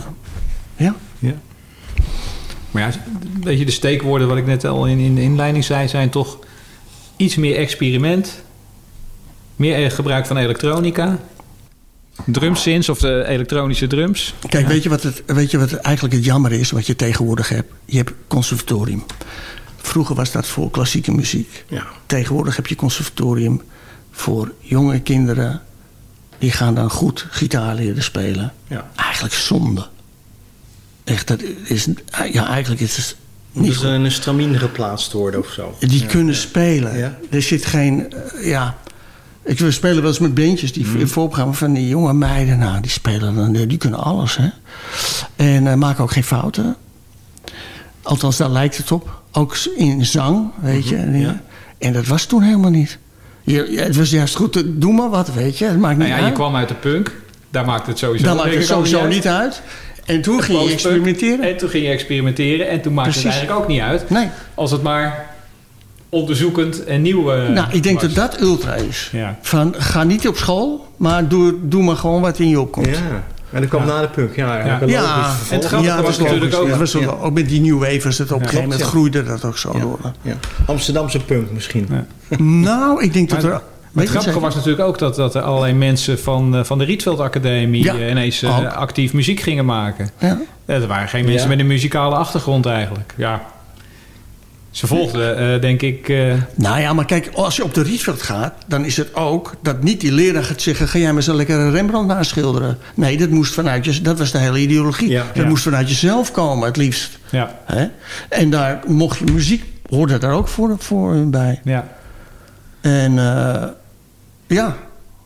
S9: ja.
S10: Ja.
S8: Maar ja, weet je, de steekwoorden wat ik net al in, in de inleiding zei... zijn toch iets meer experiment. Meer eh, gebruik van elektronica. Drumsins of de elektronische drums.
S9: Kijk, weet, je wat het, weet je wat eigenlijk het jammer is wat je tegenwoordig hebt? Je hebt conservatorium. Vroeger was dat voor klassieke muziek.
S10: Ja.
S9: Tegenwoordig heb je conservatorium voor jonge kinderen. Die gaan dan goed gitaar leren spelen.
S10: Ja.
S9: Eigenlijk zonde. Echt, dat is, ja, eigenlijk is het niet
S10: Moet
S9: goed.
S10: er in een stramien geplaatst worden of zo?
S9: Die
S10: Ja.
S9: kunnen spelen.
S10: Ja.
S9: Er zit geen, eh, ja... Ik we spelen wel eens met bandjes die
S10: Mhm.
S9: vooropgaan van die jonge meiden. Nou, die spelen dan, die kunnen alles, hè. En eh, maken ook geen fouten. Althans, daar lijkt het op. Ook in zang, weet je.
S10: Mhm, ja.
S9: En dat was toen helemaal niet. Je, het was juist goed, te- doe maar wat, weet je. Het maakt niet
S8: Nou ja, je kwam uit de punk. Daar maakt het sowieso,
S9: Dan maakt het sowieso niet uit. En toen ging je experimenteren.
S8: En toen ging je experimenteren. En toen maakte
S9: Precies.
S8: het eigenlijk ook niet uit.
S9: Nee.
S8: Als het maar onderzoekend en nieuw eh,
S9: nou, ik denk
S8: was.
S9: dat dat ultra is.
S8: Ja.
S9: Van, ga niet op school, maar doe, doe maar gewoon wat in je opkomt.
S10: Ja. En dat kwam na de punk. Ja,
S9: Ja,
S10: logisch
S9: en het grappige was natuurlijk ook...
S10: Ja.
S9: Was ook,
S10: Ja.
S9: ook met die New Wave was het op een
S10: Ja.
S9: gegeven moment
S10: ja.
S9: groeide dat ook zo door.
S10: Ja. Amsterdamse punk misschien.
S9: Nou, ik denk dat er...
S8: Maar het
S9: je
S8: grappige was natuurlijk ook dat, dat er allerlei mensen van, eh, van de Rietveld Academie
S9: Ja,
S8: eh, ineens eh,
S9: ook.
S8: actief muziek gingen maken.
S9: Ja.
S8: Er waren geen mensen
S10: Ja.
S8: met een muzikale achtergrond eigenlijk. Ja. Ze volgden, eh, denk ik... eh,
S9: Nou ja, maar kijk, als je op de Rietveld gaat... dan is het ook dat niet die leraar gaat zeggen... ga jij maar zo lekker een Rembrandt naschilderen. Nee, dat moest vanuit je... Dat was de hele ideologie. dat
S8: ja.
S9: moest vanuit jezelf komen, het liefst.
S8: ja.
S9: Hè? En daar mocht je muziek... hoorde daar ook voor, voor bij.
S8: Ja.
S9: En eh, ja,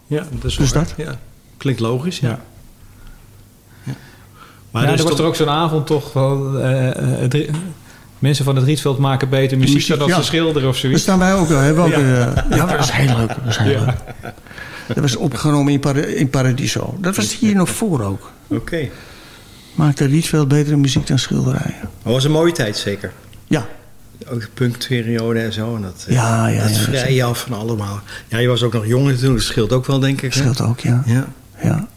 S10: Ja, dat is
S9: Dus dat?
S10: Ja. Klinkt logisch, ja.
S8: Ja.
S10: Maar
S8: ja,
S10: er
S8: er was
S10: toch-
S8: er ook zo'n avond toch wel... eh, eh, mensen van het Rietveld maken beter muziek,
S9: Muziek,
S8: dan dat
S9: ja.
S8: ze schilderen of
S9: daar
S8: zoiets.
S9: staan wij ook. wel, Hebben we ook
S8: Ja.
S9: eh, ja, dat was heel leuk. Dat was heel
S8: Ja.
S9: leuk. Dat was opgenomen in, in Paradiso. Dat was hier nog voor ook.
S10: Oké.
S9: Maakte Rietveld betere muziek dan schilderijen.
S10: Dat was een mooie tijd, zeker.
S9: Ja.
S10: Ook de punkperiode en zo. En dat, eh,
S9: Ja, ja,
S10: dat
S9: ja,
S10: vrij je af van allemaal. Ja, je was ook nog jong toen. Dat scheelt ook wel, denk ik. hè?
S9: Scheelt ook, ja.
S10: Ja.
S9: ja.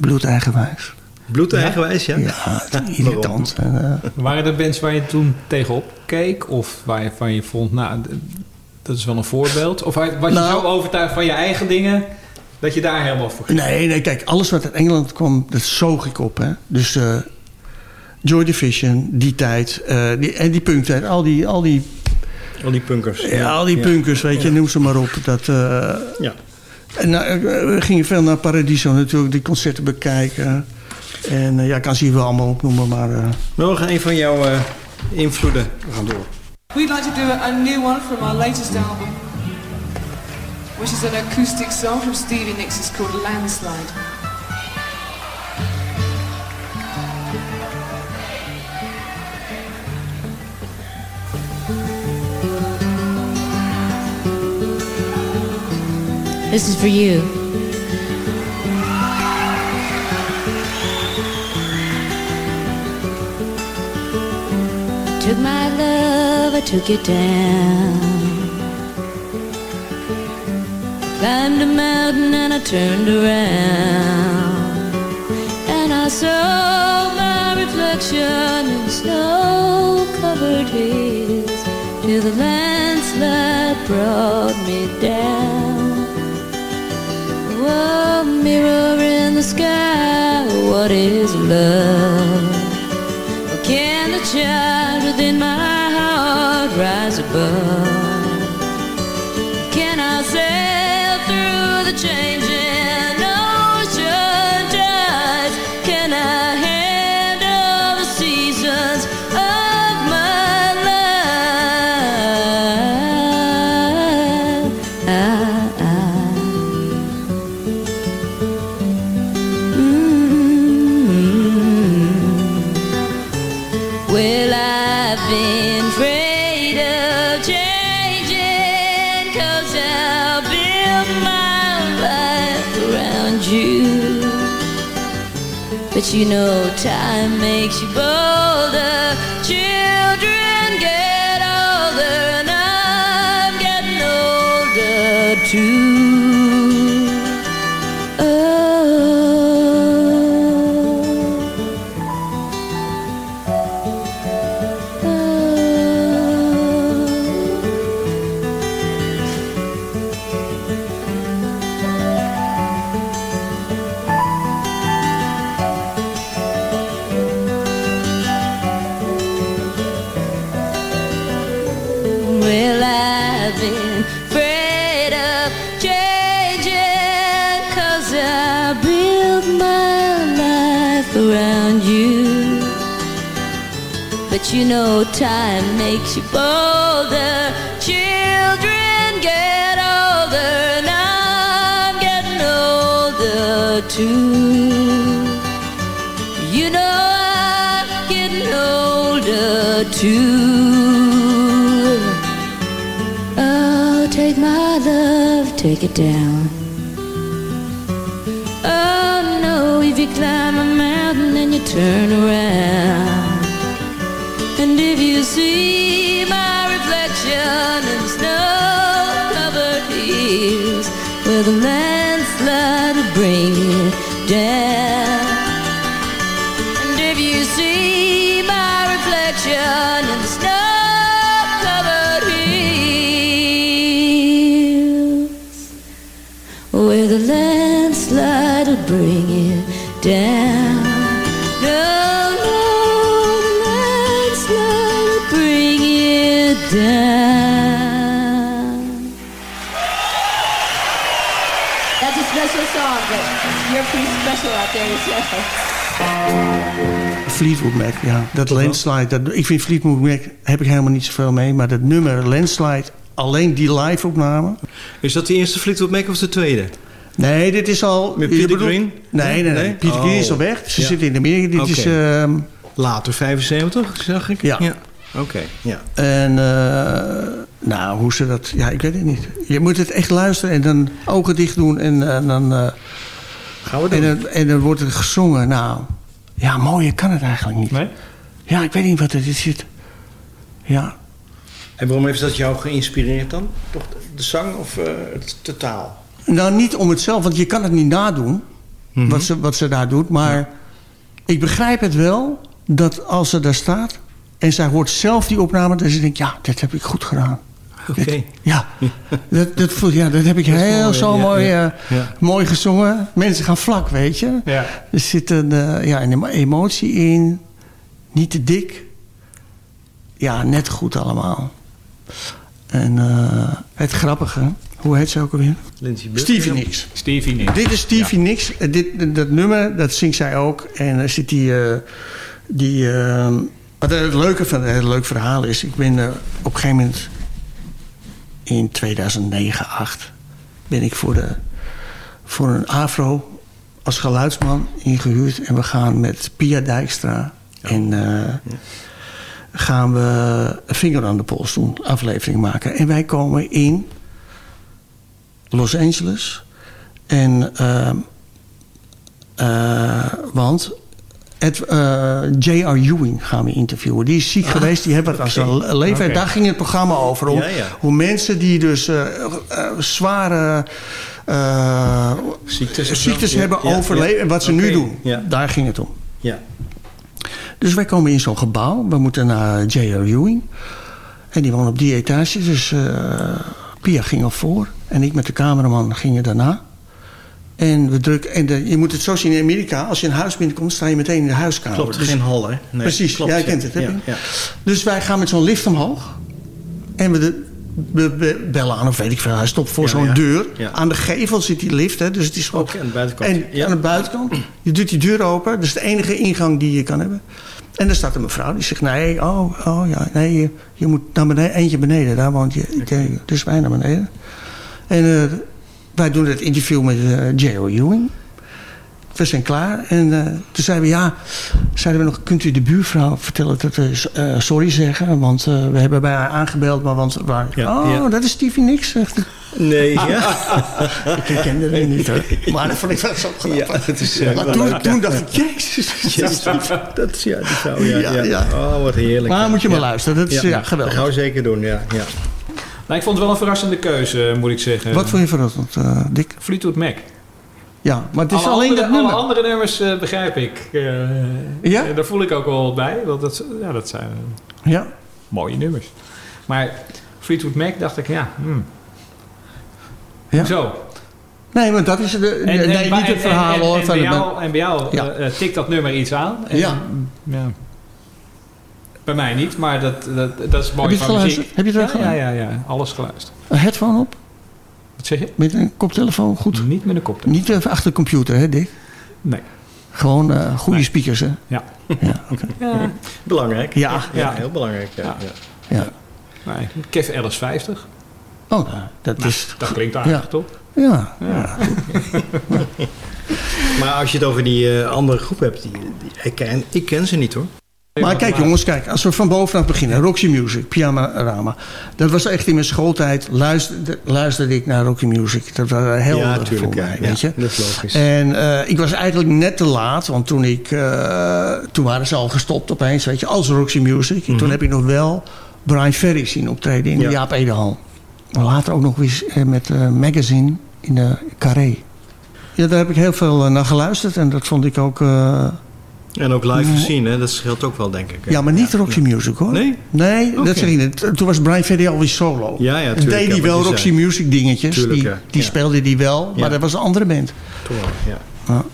S9: Bloedeigenwijs.
S10: Bloedeigenwijs, ja?
S9: Ja, irritant. En,
S8: Waren er bands waar je toen tegenop keek? Of waar je van je vond, nou, dat is wel een voorbeeld? Of was je
S9: Nou-
S8: zo overtuigd van je eigen dingen... dat je daar helemaal voor ging?
S9: Nee, nee, kijk, alles wat uit Engeland kwam, dat zoog ik op. Hè. Dus eh, Joy Division, die tijd, eh, die, en die punktijd, al die, al die,
S10: Al die punkers.
S9: ja, al die punkers, weet je, noem ze maar op. Dat, eh,
S10: Ja.
S9: en nou, eh, we gingen veel naar Paradiso natuurlijk, die concerten bekijken. En ja, ik kan ze hier wel allemaal opnoemen, maar... eh,
S10: Nog een van jouw eh, invloeden. We gaan door.
S13: We'd like to do a new one from our latest album, which is an acoustic song from Stevie Nicks. It's called Landslide.
S14: This is for you. Took my love, I took it down. Climbed a mountain and I turned around. And I saw my reflection in snow covered hills. Till the landslide brought me down. Mirror in the sky, what is love? Can the child within my heart rise above? But you know time makes you bolder Children get older And I'm getting older too You know I'm getting older too Oh, take my love, take it down. Oh no, if you climb a mountain and you turn around. And if you see my reflection in snow-covered hills, where the landslide will bring
S15: yourself.
S9: Fleetwood Mac, ja. Dat Landslide, dat, ik vind Fleetwood Mac, heb ik helemaal niet zoveel mee. Maar dat nummer Landslide, alleen die live opname.
S10: Is dat de eerste Fleetwood Mac of de tweede?
S9: Nee, dit is al...
S10: Met Peter
S9: bedoelt-
S10: Green?
S9: Nee, nee, nee.
S10: Nee?
S9: Peter Green is
S10: Oh.
S9: al weg. Ze
S10: Ja.
S9: zitten in Amerika. Dit is... ehm,
S10: Later 75, zag ik?
S9: Ja.
S10: Oké, ja.
S9: En eh, nou, hoe ze dat... Ja, ik weet het niet. Je moet het echt luisteren en dan ogen dicht doen en, eh, dan... eh,
S10: Gaan we
S9: en,
S10: doen.
S9: en dan wordt het gezongen. Nou, ja, mooier kan het eigenlijk niet.
S8: Nee?
S9: Ja, ik weet niet wat het is. zit. Ja.
S10: En waarom heeft dat jou geïnspireerd dan? Toch de- de zang of eh, het totaal?
S9: Nou, niet om het zelf, want je kan het niet nadoen.
S10: Mhm.
S9: wat, ze, wat ze daar doet. Maar ik begrijp het wel dat als ze daar staat... en zij hoort zelf die opname... dan ze denkt, ja, dit heb ik goed gedaan.
S10: Oké.
S9: Ja, dat, dat, voelt, ja, dat heb ik
S10: Dat
S9: heel
S10: mooi,
S9: zo
S10: ja,
S9: mooi,
S10: ja,
S9: eh,
S10: ja.
S9: mooi gezongen. Mensen gaan vlak, weet je.
S8: Ja.
S9: Er zit een, eh, ja, een emotie in. Niet te dik. Ja, net goed allemaal. En eh, het grappige, hoe heet ze ook alweer?
S10: Lindsay.
S9: Stevie Nicks.
S8: Stevie Nicks.
S9: Dit is Stevie Nicks. Dit, dat nummer, dat zingt zij ook. En er zit die... eh, die wat het leuke van het leuk verhaal is... Ik ben op een gegeven moment... In 2009, 8 ben ik voor, de, voor een afro als geluidsman ingehuurd. En we gaan met Pia Dijkstra en eh, gaan we een vinger aan de pols doen, aflevering maken. En wij komen in Los Angeles. En eh, want het, eh, J.R. Ewing gaan we interviewen. Die is ziek geweest, die hebben het als een leven. Daar ging het programma over. Om,
S10: Ja, ja.
S9: hoe mensen die dus eh, eh, zware
S10: Ziektes
S9: ziektes hebben
S10: ja.
S9: En wat ze nu doen. Daar ging het om.
S10: Ja.
S9: Dus wij komen in zo'n gebouw. We moeten naar J.R. Ewing. En die woont op die etage. Dus Pia ging al voor. En ik met de cameraman gingen daarna. En we drukken. En de, je moet het zo zien in Amerika. Als je een huis binnenkomt, sta je meteen in de huiskamer.
S10: Klopt,
S9: Dus-
S10: geen hal, hè? Nee,
S9: Precies,
S10: klopt,
S9: jij kent het. Heb
S10: Ja.
S9: Dus wij gaan met zo'n lift omhoog. En we, de, we, we bellen aan, of weet ik veel. Hij stopt voor
S10: Ja,
S9: zo'n deur. Aan de gevel zit die lift. Hè, dus het is gewoon...
S10: Aan de buitenkant.
S9: En aan de buitenkant. Je doet die deur open. Dat is de enige ingang die je kan hebben. En daar staat een mevrouw die zegt... Nee, oh, oh ja, nee, je, je moet naar beneden, eentje beneden. Daar woont je. Ik denk, Dus wij naar beneden. En eh, wij doen het interview met eh J.O. Ewing. We zijn klaar. En eh, toen zeiden we, ja, zeiden we nog, kunt u de buurvrouw vertellen dat we eh, sorry zeggen? Want we hebben bij haar aangebeld, maar want waar,
S10: Ja,
S9: oh,
S10: ja.
S9: dat is Stevie Nicks. zegt.
S10: Nee, ja.
S9: ik herkende het niet hoor. Maar dat vond ik wel zo grappig.
S10: Ja, het is,
S9: maar toen, dacht ik, jezus.
S10: Jezus, dat is ja, die vrouw. Ja,
S9: Ja.
S10: Oh, wat heerlijk.
S9: Maar moet je maar luisteren, dat is, ja, geweldig.
S10: Dat gaan we zeker doen, ja. ja.
S8: Nou, ik vond het wel een verrassende keuze, moet ik zeggen.
S9: Wat vond je verrassend, eh Dick?
S8: Fleetwood Mac.
S9: Ja, maar het is
S8: alle
S9: alleen
S8: andere,
S9: dat nummer.
S8: Alle andere nummers eh, begrijp ik. Eh,
S9: Ja?
S8: eh, Daar voel ik ook wel bij. Want dat, ja, dat zijn eh,
S9: Ja.
S8: mooie nummers. Maar Fleetwood Mac dacht ik, ja... Hmm.
S9: Ja.
S8: Zo.
S9: Nee, maar dat is de, nee,
S8: bij-
S9: niet het verhaal
S8: en,
S9: hoor.
S8: En,
S9: van
S8: bij jou, en bij jou
S9: Ja.
S8: eh, eh, tikt dat nummer iets aan. En,
S9: Ja.
S8: ja. Bij mij niet, maar dat, dat, dat is mooi
S9: Heb je het
S8: van
S9: geluisterd?
S8: muziek.
S9: Heb je het wel
S8: ja, ja, ja, ja, alles geluisterd.
S9: Een headphone op?
S8: Wat zeg je?
S9: Met een koptelefoon, goed?
S8: Niet met een koptelefoon.
S9: Niet even achter de computer, hè Dick?
S8: Nee.
S9: Gewoon eh, goede
S8: Nee.
S9: speakers, hè?
S8: Ja.
S9: Ja, oké.
S8: Ja.
S10: Belangrijk.
S9: Ja.
S10: ja, heel belangrijk. Ja.
S8: Ja.
S10: Ja.
S9: Ja.
S8: Nee, Kev Ellis 50.
S9: Oh, nou, dat
S8: Nou,
S9: is...
S8: dat klinkt aardig,
S9: Ja.
S8: toch?
S9: Ja.
S8: Ja.
S10: Maar als je het over die eh, andere groep hebt, die, die, ik, ken, ik ken ze niet hoor.
S9: Maar kijk jongens, kijk, als we van bovenaf beginnen. Roxy Music, Pyjama Rama. Dat was echt in mijn schooltijd. Luisterde, luisterde ik naar Roxy Music. Dat was heel
S10: Ja,
S9: voor mij,
S10: ja.
S9: weet je.
S10: Ja, dat is logisch.
S9: En eh, ik was eigenlijk net te laat. Want toen ik... eh, toen waren ze al gestopt opeens, weet je. Als Roxy Music. En toen heb ik nog wel Brian Ferry zien optreden in de Jaap Edehal. En later ook nog eens eh, met eh, Magazine in de Carré. Ja, daar heb ik heel veel naar geluisterd. En dat vond ik ook...
S10: En ook live gezien, hè? dat scheelt ook wel, denk ik. hè?
S9: ja, maar niet Roxy Music hoor.
S10: Nee?
S9: Nee, dat zeg ik niet. Toen was Brian Ferry alweer solo.
S10: Ja, ja,
S9: En
S10: tuurlijk,
S9: deed
S10: ja,
S9: hij wel Roxy. Music dingetjes.
S10: Tuurlijk,
S9: die
S10: ja.
S9: die
S10: Ja.
S9: speelde hij wel, maar
S10: Ja.
S9: dat was een andere band.
S10: Toch ja.
S9: Ja.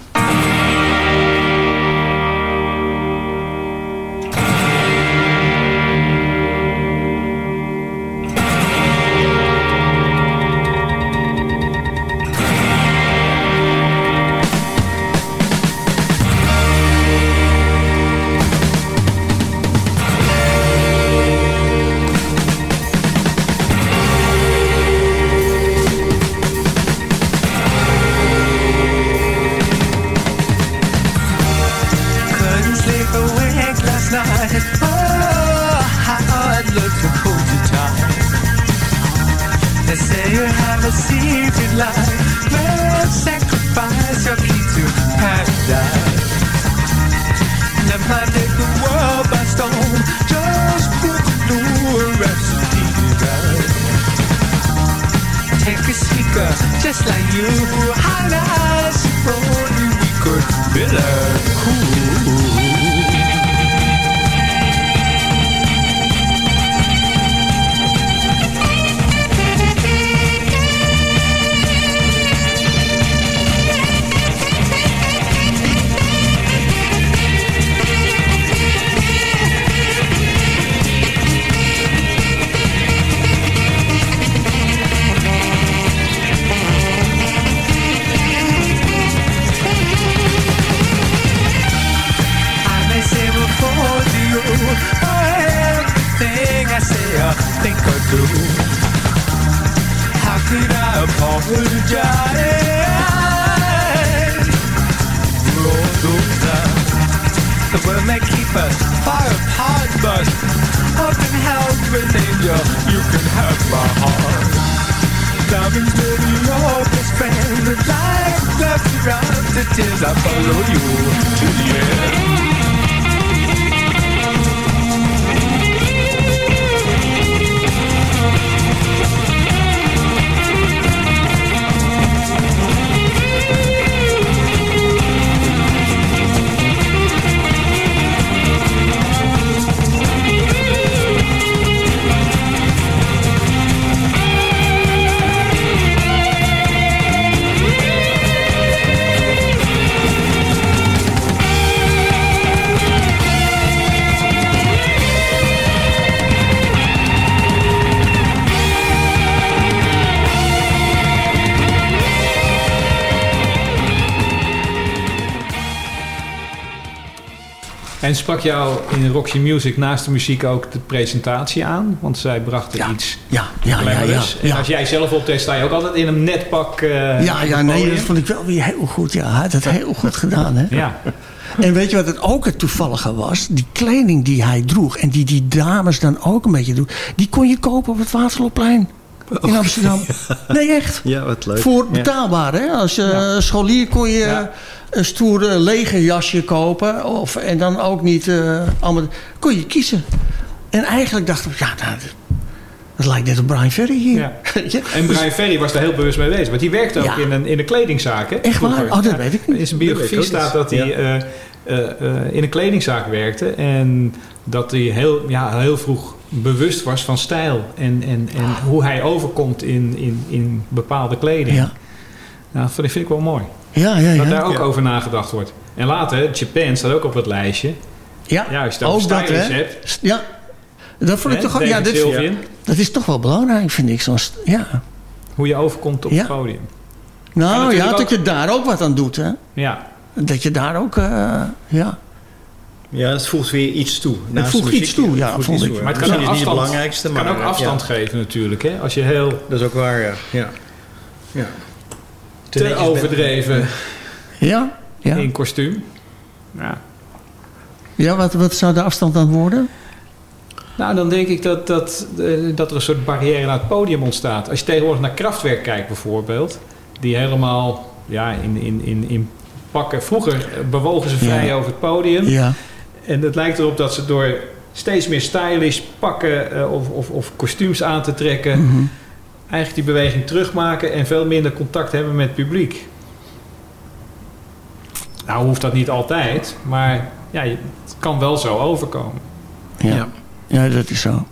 S16: Tears, I follow you to the end.
S8: En sprak jou in Roxy Music naast de muziek ook de presentatie aan? Want zij brachten iets
S9: ja, ja, ja, ja.
S8: En als jij zelf optreedt, sta je ook altijd in een netpak eh,
S9: ja, ja, nee, dat vond ik wel weer heel goed. Ja, hij had het heel goed gedaan, hè?
S8: Ja.
S9: En weet je wat het ook het toevallige was? Die kleding die hij droeg en die die dames dan ook een beetje doen... die kon je kopen op het Waterloopplein in Amsterdam. Nee, echt.
S10: Ja, wat leuk.
S9: Voor
S10: Ja.
S9: betaalbaar, hè? Als je scholier kon je een stoere legerjasje kopen. Of, en dan ook niet eh, allemaal... Kon je kiezen. En eigenlijk dacht ik, ja, nou, dat lijkt net op Brian Ferry hier.
S8: Ja. En Brian Ferry was daar heel bewust mee bezig. Want die werkte ook
S9: Ja.
S8: in, een, in een kledingzaak. Hè,
S9: Echt waar? Oh, dat weet ik niet.
S8: In zijn biografie staat dat hij
S9: Ja.
S8: eh, eh, eh, in een kledingzaak werkte. En dat hij heel, ja, heel vroeg bewust was van stijl. En, en, en hoe hij overkomt in, in, in bepaalde kleding.
S9: Ja.
S8: Nou, dat vind ik wel mooi.
S9: Ja, ja, ja.
S8: Dat daar ook
S9: Ja.
S8: over nagedacht wordt. En later, Japan staat ook op het lijstje.
S9: Ja,
S8: Ja, als je het
S9: ook dat, hè?
S8: hebt.
S9: Ja, dat vond ik toch ook... Ja, dit, dat is toch wel belangrijk, vind ik. St- ja.
S8: Hoe je overkomt op
S9: Ja.
S8: het podium.
S9: Nou ja, dat
S8: ook-
S9: je daar ook wat aan doet, hè?
S8: Ja.
S9: Dat je daar ook... eh, ja.
S10: Ja, het voegt weer iets toe. Naast
S9: voegt
S10: de muziek,
S9: iets toe, ja,
S10: het voegt
S9: vond
S10: iets
S9: ik.
S10: toe.
S8: Maar het kan ook
S10: niet het
S8: afstand,
S10: belangrijkste,
S8: het
S10: maar
S8: kan ook
S10: ja.
S8: afstand geven natuurlijk. Hè? Als je heel
S10: Dat is ook waar, ja. ja.
S8: Te overdreven
S9: Ja? Ja.
S8: in kostuum. Ja.
S9: Ja, wat, wat zou de afstand dan worden?
S8: Nou, dan denk ik dat, dat, eh, dat er een soort barrière naar het podium ontstaat. Als je tegenwoordig naar Kraftwerk kijkt bijvoorbeeld... die helemaal ja, in, in, in, in pakken... Vroeger eh, bewogen ze vrij
S9: Ja.
S8: over het podium.
S9: Ja.
S8: En het lijkt erop dat ze door steeds meer stylish pakken... eh, of, of, of kostuums aan te trekken...
S9: Mhm.
S8: Eigenlijk die beweging terugmaken... en veel minder contact hebben met het publiek. Nou hoeft dat niet altijd, maar ja, je- het kan wel zo overkomen.
S9: Ja. ja. dat is zo.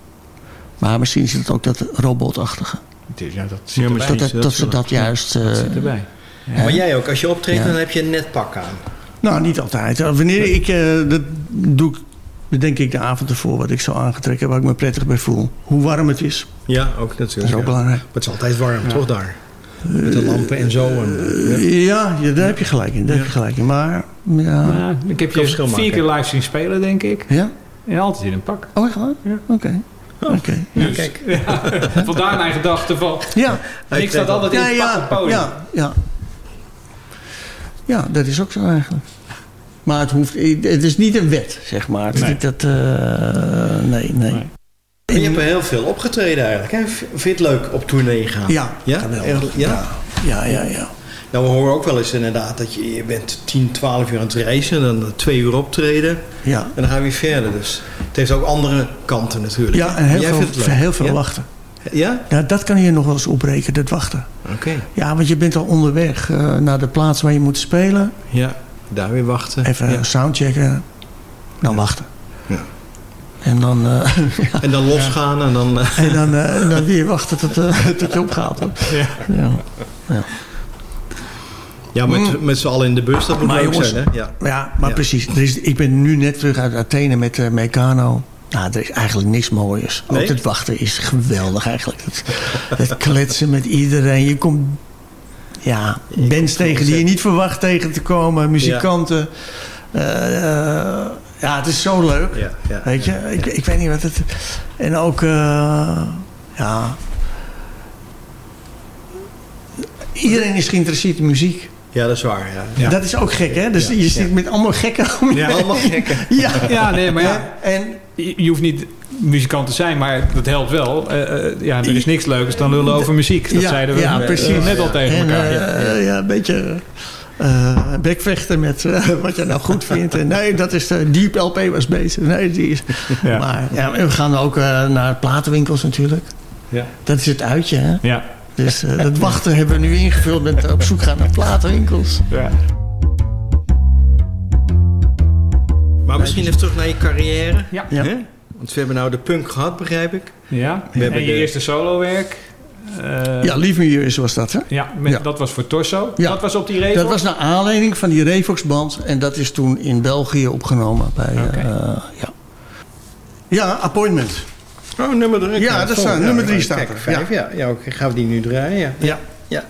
S9: Maar misschien is het ook dat robotachtige.
S8: Ja, dat
S10: zit Ja, erbij.
S9: dat, dat,
S10: dat
S9: dat ze
S10: zullen-
S9: dat juist...
S8: Dat
S9: eh,
S8: zit erbij.
S9: Ja.
S10: Maar jij ook, als je optreedt,
S9: Ja.
S10: dan heb je een net pak aan.
S9: Nou, niet altijd. Wanneer ik... eh, dat doe ik... Bedenk ik de avond ervoor wat ik zou aangetrekken, waar ik me prettig bij voel. Hoe warm het is.
S10: Ja, ook natuurlijk.
S9: Dat is ook
S10: ja.
S9: belangrijk.
S10: Maar het is altijd warm,
S8: Ja.
S10: toch daar? Met de lampen en zo. En,
S9: Eh, ja, ja, daar heb je gelijk in. Daar heb je gelijk in. Maar, ja...
S8: Ik heb je vier
S10: maken.
S8: keer live zien spelen, denk ik.
S9: Ja?
S8: En altijd in een pak.
S9: Oh, echt waar? Oké. Oké.
S8: Dus,
S10: kijk.
S8: ja, vandaar mijn gedachte van...
S9: Ja.
S8: Ik sta altijd in
S9: ja,
S8: het pak op
S9: ja,
S8: het podium.
S9: ja, ja. Ja, dat is ook zo eigenlijk. Maar het, hoeft, het is niet een wet, zeg maar.
S10: Nee.
S9: dat, eh, nee, nee.
S10: En je hebt er heel veel opgetreden eigenlijk. Hè? Vind je het leuk op tournee gaan?
S9: Ja,
S10: ja?
S9: geweldig.
S10: Ja?
S9: Ja, ja, ja.
S10: Nou, we horen ook wel eens inderdaad dat je, je bent 10, 12 uur aan het reizen. Dan twee uur optreden.
S9: Ja.
S10: En dan ga je weer verder. Dus het heeft ook andere kanten natuurlijk.
S9: Ja, en heel
S10: Jij
S9: veel,
S10: vindt het leuk?
S9: heel veel
S10: Ja?
S9: wachten.
S10: Ja?
S9: Ja, dat kan hier nog wel eens opbreken, dat wachten.
S10: Oké.
S9: Ja, want je bent al onderweg eh, naar de plaats waar je moet spelen.
S10: Ja, daar weer wachten.
S9: Even
S10: Ja.
S9: soundchecken. Dan wachten.
S10: Ja.
S9: En dan, eh, ja.
S10: En dan losgaan en dan... eh,
S9: en dan, eh, en dan weer wachten tot, tot je opgaat. hoor.
S10: Ja.
S9: Ja. Ja.
S10: Ja, met, met z'n allen in de bus, dat moet
S9: Maar
S10: leuk
S9: jongens,
S10: zijn, hè? Ja.
S9: Ja, maar
S10: Ja.
S9: precies. Er is, ik ben nu net terug uit Athene met eh Meccano. Nou, er is eigenlijk niks mooiers.
S10: Nee?
S9: Ook het wachten is geweldig eigenlijk. Het, het kletsen met iedereen. Je komt ja, bands tegen die je niet verwacht tegen te komen. Muzikanten. Eh, eh, ja, het is zo leuk.
S10: Ja, ja,
S9: weet je, ik, ik weet niet wat het... En ook, eh, ja... Iedereen is geïnteresseerd in muziek.
S10: Ja, dat is waar, ja.
S9: Dat is ook gek, hè? Dus
S10: Ja,
S9: je zit
S10: ja.
S9: met allemaal gekken om je
S10: Ja, allemaal gekken.
S9: Ja.
S8: Ja, nee, maar ja.
S9: En
S8: je hoeft niet muzikant te zijn, maar dat helpt wel. Eh, eh, ja, er is niks leukers dan lullen over muziek. Dat
S9: ja,
S8: zeiden we
S9: ja,
S8: eh,
S9: precies.
S8: net al tegen
S9: en,
S8: elkaar.
S9: ja. een beetje eh, bekvechten met wat je nou goed vindt. En nee, dat is de Deep LP was beter. Nee, die is.
S8: Ja.
S9: Maar ja, we gaan ook eh, naar platenwinkels natuurlijk.
S10: Ja.
S9: Dat is het uitje, hè?
S8: Ja.
S9: Dus eh, dat wachten hebben we nu ingevuld met eh, op zoek gaan naar platenwinkels.
S8: Ja.
S10: Maar misschien even terug naar je carrière.
S8: Ja.
S10: Want we hebben nou de punk gehad, begrijp ik.
S8: Ja,
S10: We hebben
S8: en je
S10: de-
S8: eerste solowerk. eh,
S9: Ja, Leave Me Years was dat, hè?
S8: ja, met,
S9: Ja.
S8: dat was voor Torso.
S9: Ja.
S8: Dat was op die regel.
S9: Dat was naar aanleiding van die Revox-band. En dat is toen in België opgenomen. Bij, eh, ja. ja, Appointment.
S10: Oh, nummer drie.
S9: Ja, dat staat- nummer drie staat
S10: Kijk,
S9: er.
S10: vijf, ja. Ja, oké. Gaan we die nu draaien? Ja.
S9: Ja.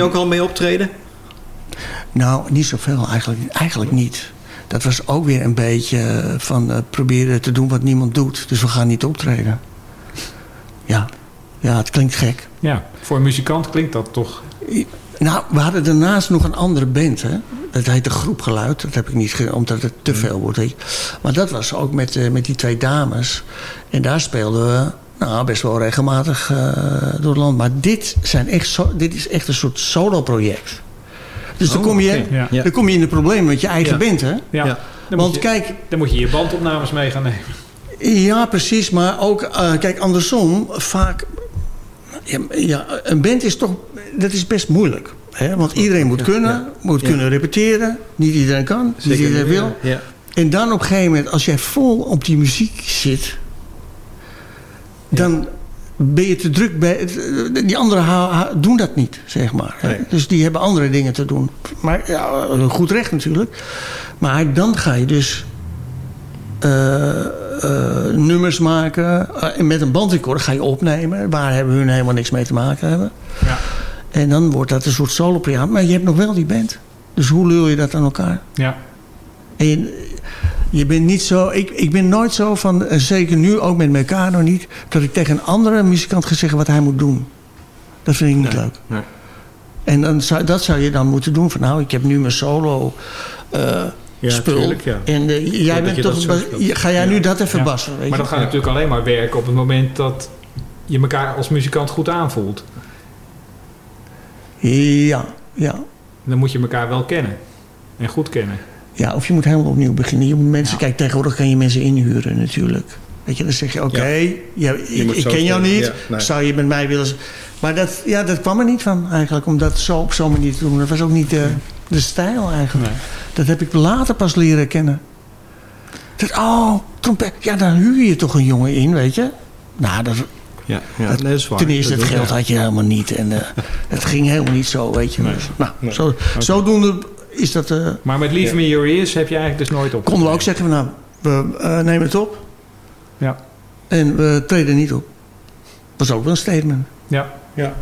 S10: Je ook al mee optreden?
S9: Nou, niet zoveel eigenlijk, eigenlijk niet. Dat was ook weer een beetje van eh, proberen te doen wat niemand doet. Dus we gaan niet optreden. Ja, ja het klinkt gek.
S8: Ja, voor een muzikant klinkt dat toch...
S9: Nou, we hadden daarnaast nog een andere band. Hè? Dat heet de Groep Geluid. Dat heb ik niet omdat het te veel wordt. Maar dat was ook met, eh, met die twee dames. En daar speelden we nou, best wel regelmatig eh, door het land. Maar dit, zijn echt zo, dit is echt een soort solo-project. Dus dan,
S8: Oh,
S9: kom je,
S8: ja.
S9: dan kom je in de problemen met je eigen
S8: Ja.
S9: band. Hè?
S8: Ja. Dan
S9: Want
S8: moet je,
S9: kijk,
S8: dan moet je je bandopnames mee gaan nemen.
S9: ja, precies. Maar ook, eh, kijk, andersom, vaak... Ja, ja, een band is toch... Dat is best moeilijk. Hè? Want iedereen moet kunnen, moet
S10: Ja.
S9: kunnen repeteren. Niet iedereen kan, niet iedereen wil.
S10: Ja.
S9: En dan op een gegeven moment, als jij vol op die muziek zit... dan ben je te druk bij... Die anderen doen dat niet, zeg maar.
S10: Nee.
S9: Dus die hebben andere dingen te doen. Maar ja, een goed recht natuurlijk. Maar dan ga je dus... eh, eh, nummers maken. eh, en met een bandrecorder ga je opnemen. Waar hebben hun helemaal niks mee te maken hebben.
S8: Ja.
S9: En dan wordt dat een soort solo-programma. Maar je hebt nog wel die band. Dus hoe lul je dat aan elkaar?
S8: Ja.
S9: En je, bent niet zo... Ik, ik ben nooit zo van, eh, zeker nu ook met Meccano niet... dat ik tegen een andere muzikant ga zeggen wat hij moet doen. Dat vind ik niet leuk.
S10: Nee.
S9: En dan zou, dat zou je dan moeten doen. Van nou, ik heb nu mijn solo eh,
S10: Ja,
S9: spul.
S10: tuurlijk, ja.
S9: En eh, jij bent toch... ga jij nu dat even bassen? Weet
S8: Maar
S9: je?
S8: dat gaat natuurlijk alleen maar werken op het moment dat je elkaar als muzikant goed aanvoelt.
S9: Ja, ja.
S8: Dan moet je elkaar wel kennen. En goed kennen.
S9: Ja, of je moet helemaal opnieuw beginnen. Je moet mensen, Kijk, tegenwoordig kan je mensen inhuren natuurlijk. Weet je, dan zeg je, oké,
S10: Ja.
S9: ik, ken jou niet.
S10: nee.
S9: Zou je met mij willen... Maar dat, ja, dat kwam er niet van eigenlijk, om dat zo op zo'n manier te doen. Dat was ook niet de, de stijl eigenlijk. Dat heb ik later pas leren kennen. Dat, oh, trompet. Ja, dan huur je toch een jongen in, weet je. Nou, dat,
S10: Ja, ja.
S9: dat-
S10: nee, dat is waar.
S9: ten eerste,
S10: Dat
S9: het geld had je helemaal niet. En eh, het ging helemaal niet zo, weet je. Nou, zo, zodoende is dat... eh,
S8: Maar met Leave Me Your Ears heb je eigenlijk dus nooit op.
S9: konden we ook zeggen, nou, we eh, nemen het op.
S8: Ja.
S9: En we treden niet op. Dat is ook wel een statement.
S8: Ja.
S10: ja.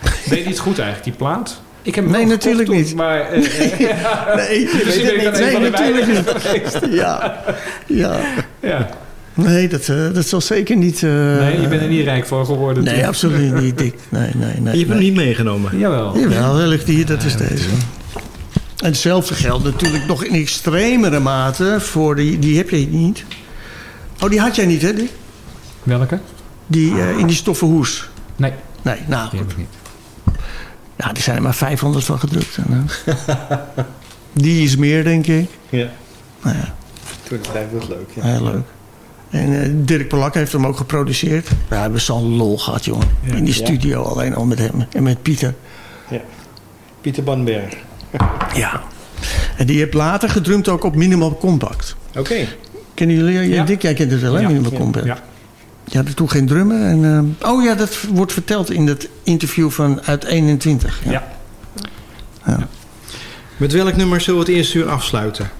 S8: Deed het goed eigenlijk, die plaat? Ik heb
S9: Nee, natuurlijk niet.
S8: toen, Maar, eh,
S9: Nee,
S8: een
S9: Nee, natuurlijk niet. Ja, ja.
S8: ja.
S9: Nee, dat, eh, dat zal zeker niet... eh,
S8: Nee, je bent er niet rijk voor geworden.
S9: Nee,
S8: toen.
S9: absoluut niet, Dick. Nee, nee, nee.
S10: Je hebt hem niet meegenomen?
S8: Jawel.
S9: Jawel, wel ligt hier, dat is deze. En hetzelfde geldt natuurlijk nog in extremere mate voor die... Die heb jij niet. Oh, die had jij niet, hè, Dick?
S8: Welke?
S9: Die eh, in die stoffen hoes.
S8: Nee.
S9: Nee, nou
S8: Die heb
S9: goed.
S8: ik niet.
S9: Ja, er zijn er maar 500 van gedrukt. En, die is meer, denk ik.
S10: Ja.
S9: Nou ja,
S10: Toen was leuk. Ja.
S9: heel leuk. En eh, Dirk Polak heeft hem ook geproduceerd. We hebben zo'n lol gehad, jongen.
S10: Ja.
S9: In die
S10: Ja.
S9: studio alleen al met hem. En met Pieter.
S10: Ja. Pieter Banberg.
S9: Ja. En die heeft later gedrumd ook op Minimal Compact.
S10: Oké.
S9: Kennen jullie? Ja.
S8: Ja.
S9: Dick, jij kent het wel, hè?
S8: Ja.
S9: Minimal
S8: Ja.
S9: Compact.
S8: Ja.
S9: Je had er toen geen drummer. En, eh, oh ja, dat wordt verteld in dat interview van uit 21. Ja.
S8: Ja.
S10: Met welk nummer zullen we het eerste uur afsluiten?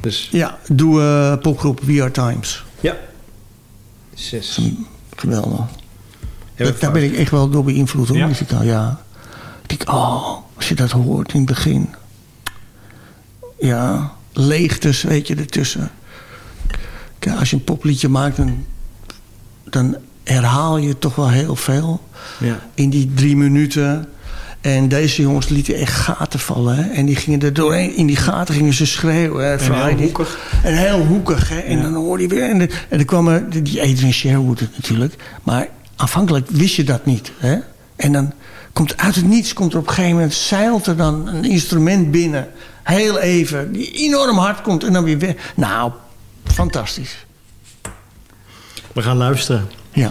S10: Dus
S9: Ja, doe eh, popgroep We Are Times.
S10: ja. Zes.
S9: Geweldig.
S10: we
S9: Dat, daar ben ik echt wel door beïnvloed hoor,
S8: Ja?
S9: muzikaal. Ja. Ik denk, oh, als je dat hoort in het begin. Ja, leegtes, weet je, ertussen. Kijk, als je een popliedje maakt, dan, dan herhaal je toch wel heel veel.
S10: Ja.
S9: In die drie minuten. En deze jongens lieten echt gaten vallen. Hè? En die gingen er doorheen. In die gaten gingen ze schreeuwen. Hè?
S8: En heel hoekig.
S9: En heel hoekig. Hè? En
S8: Ja.
S9: dan hoorde je weer. En, de, en er kwam er, die Adrian Sherwood natuurlijk. Maar aanvankelijk wist je dat niet. Hè? En dan komt uit het niets. Komt er op een gegeven moment. Zeilt er dan een instrument binnen. Heel even. Die enorm hard komt. En dan weer weg. Nou, fantastisch.
S10: We gaan luisteren.
S9: Ja.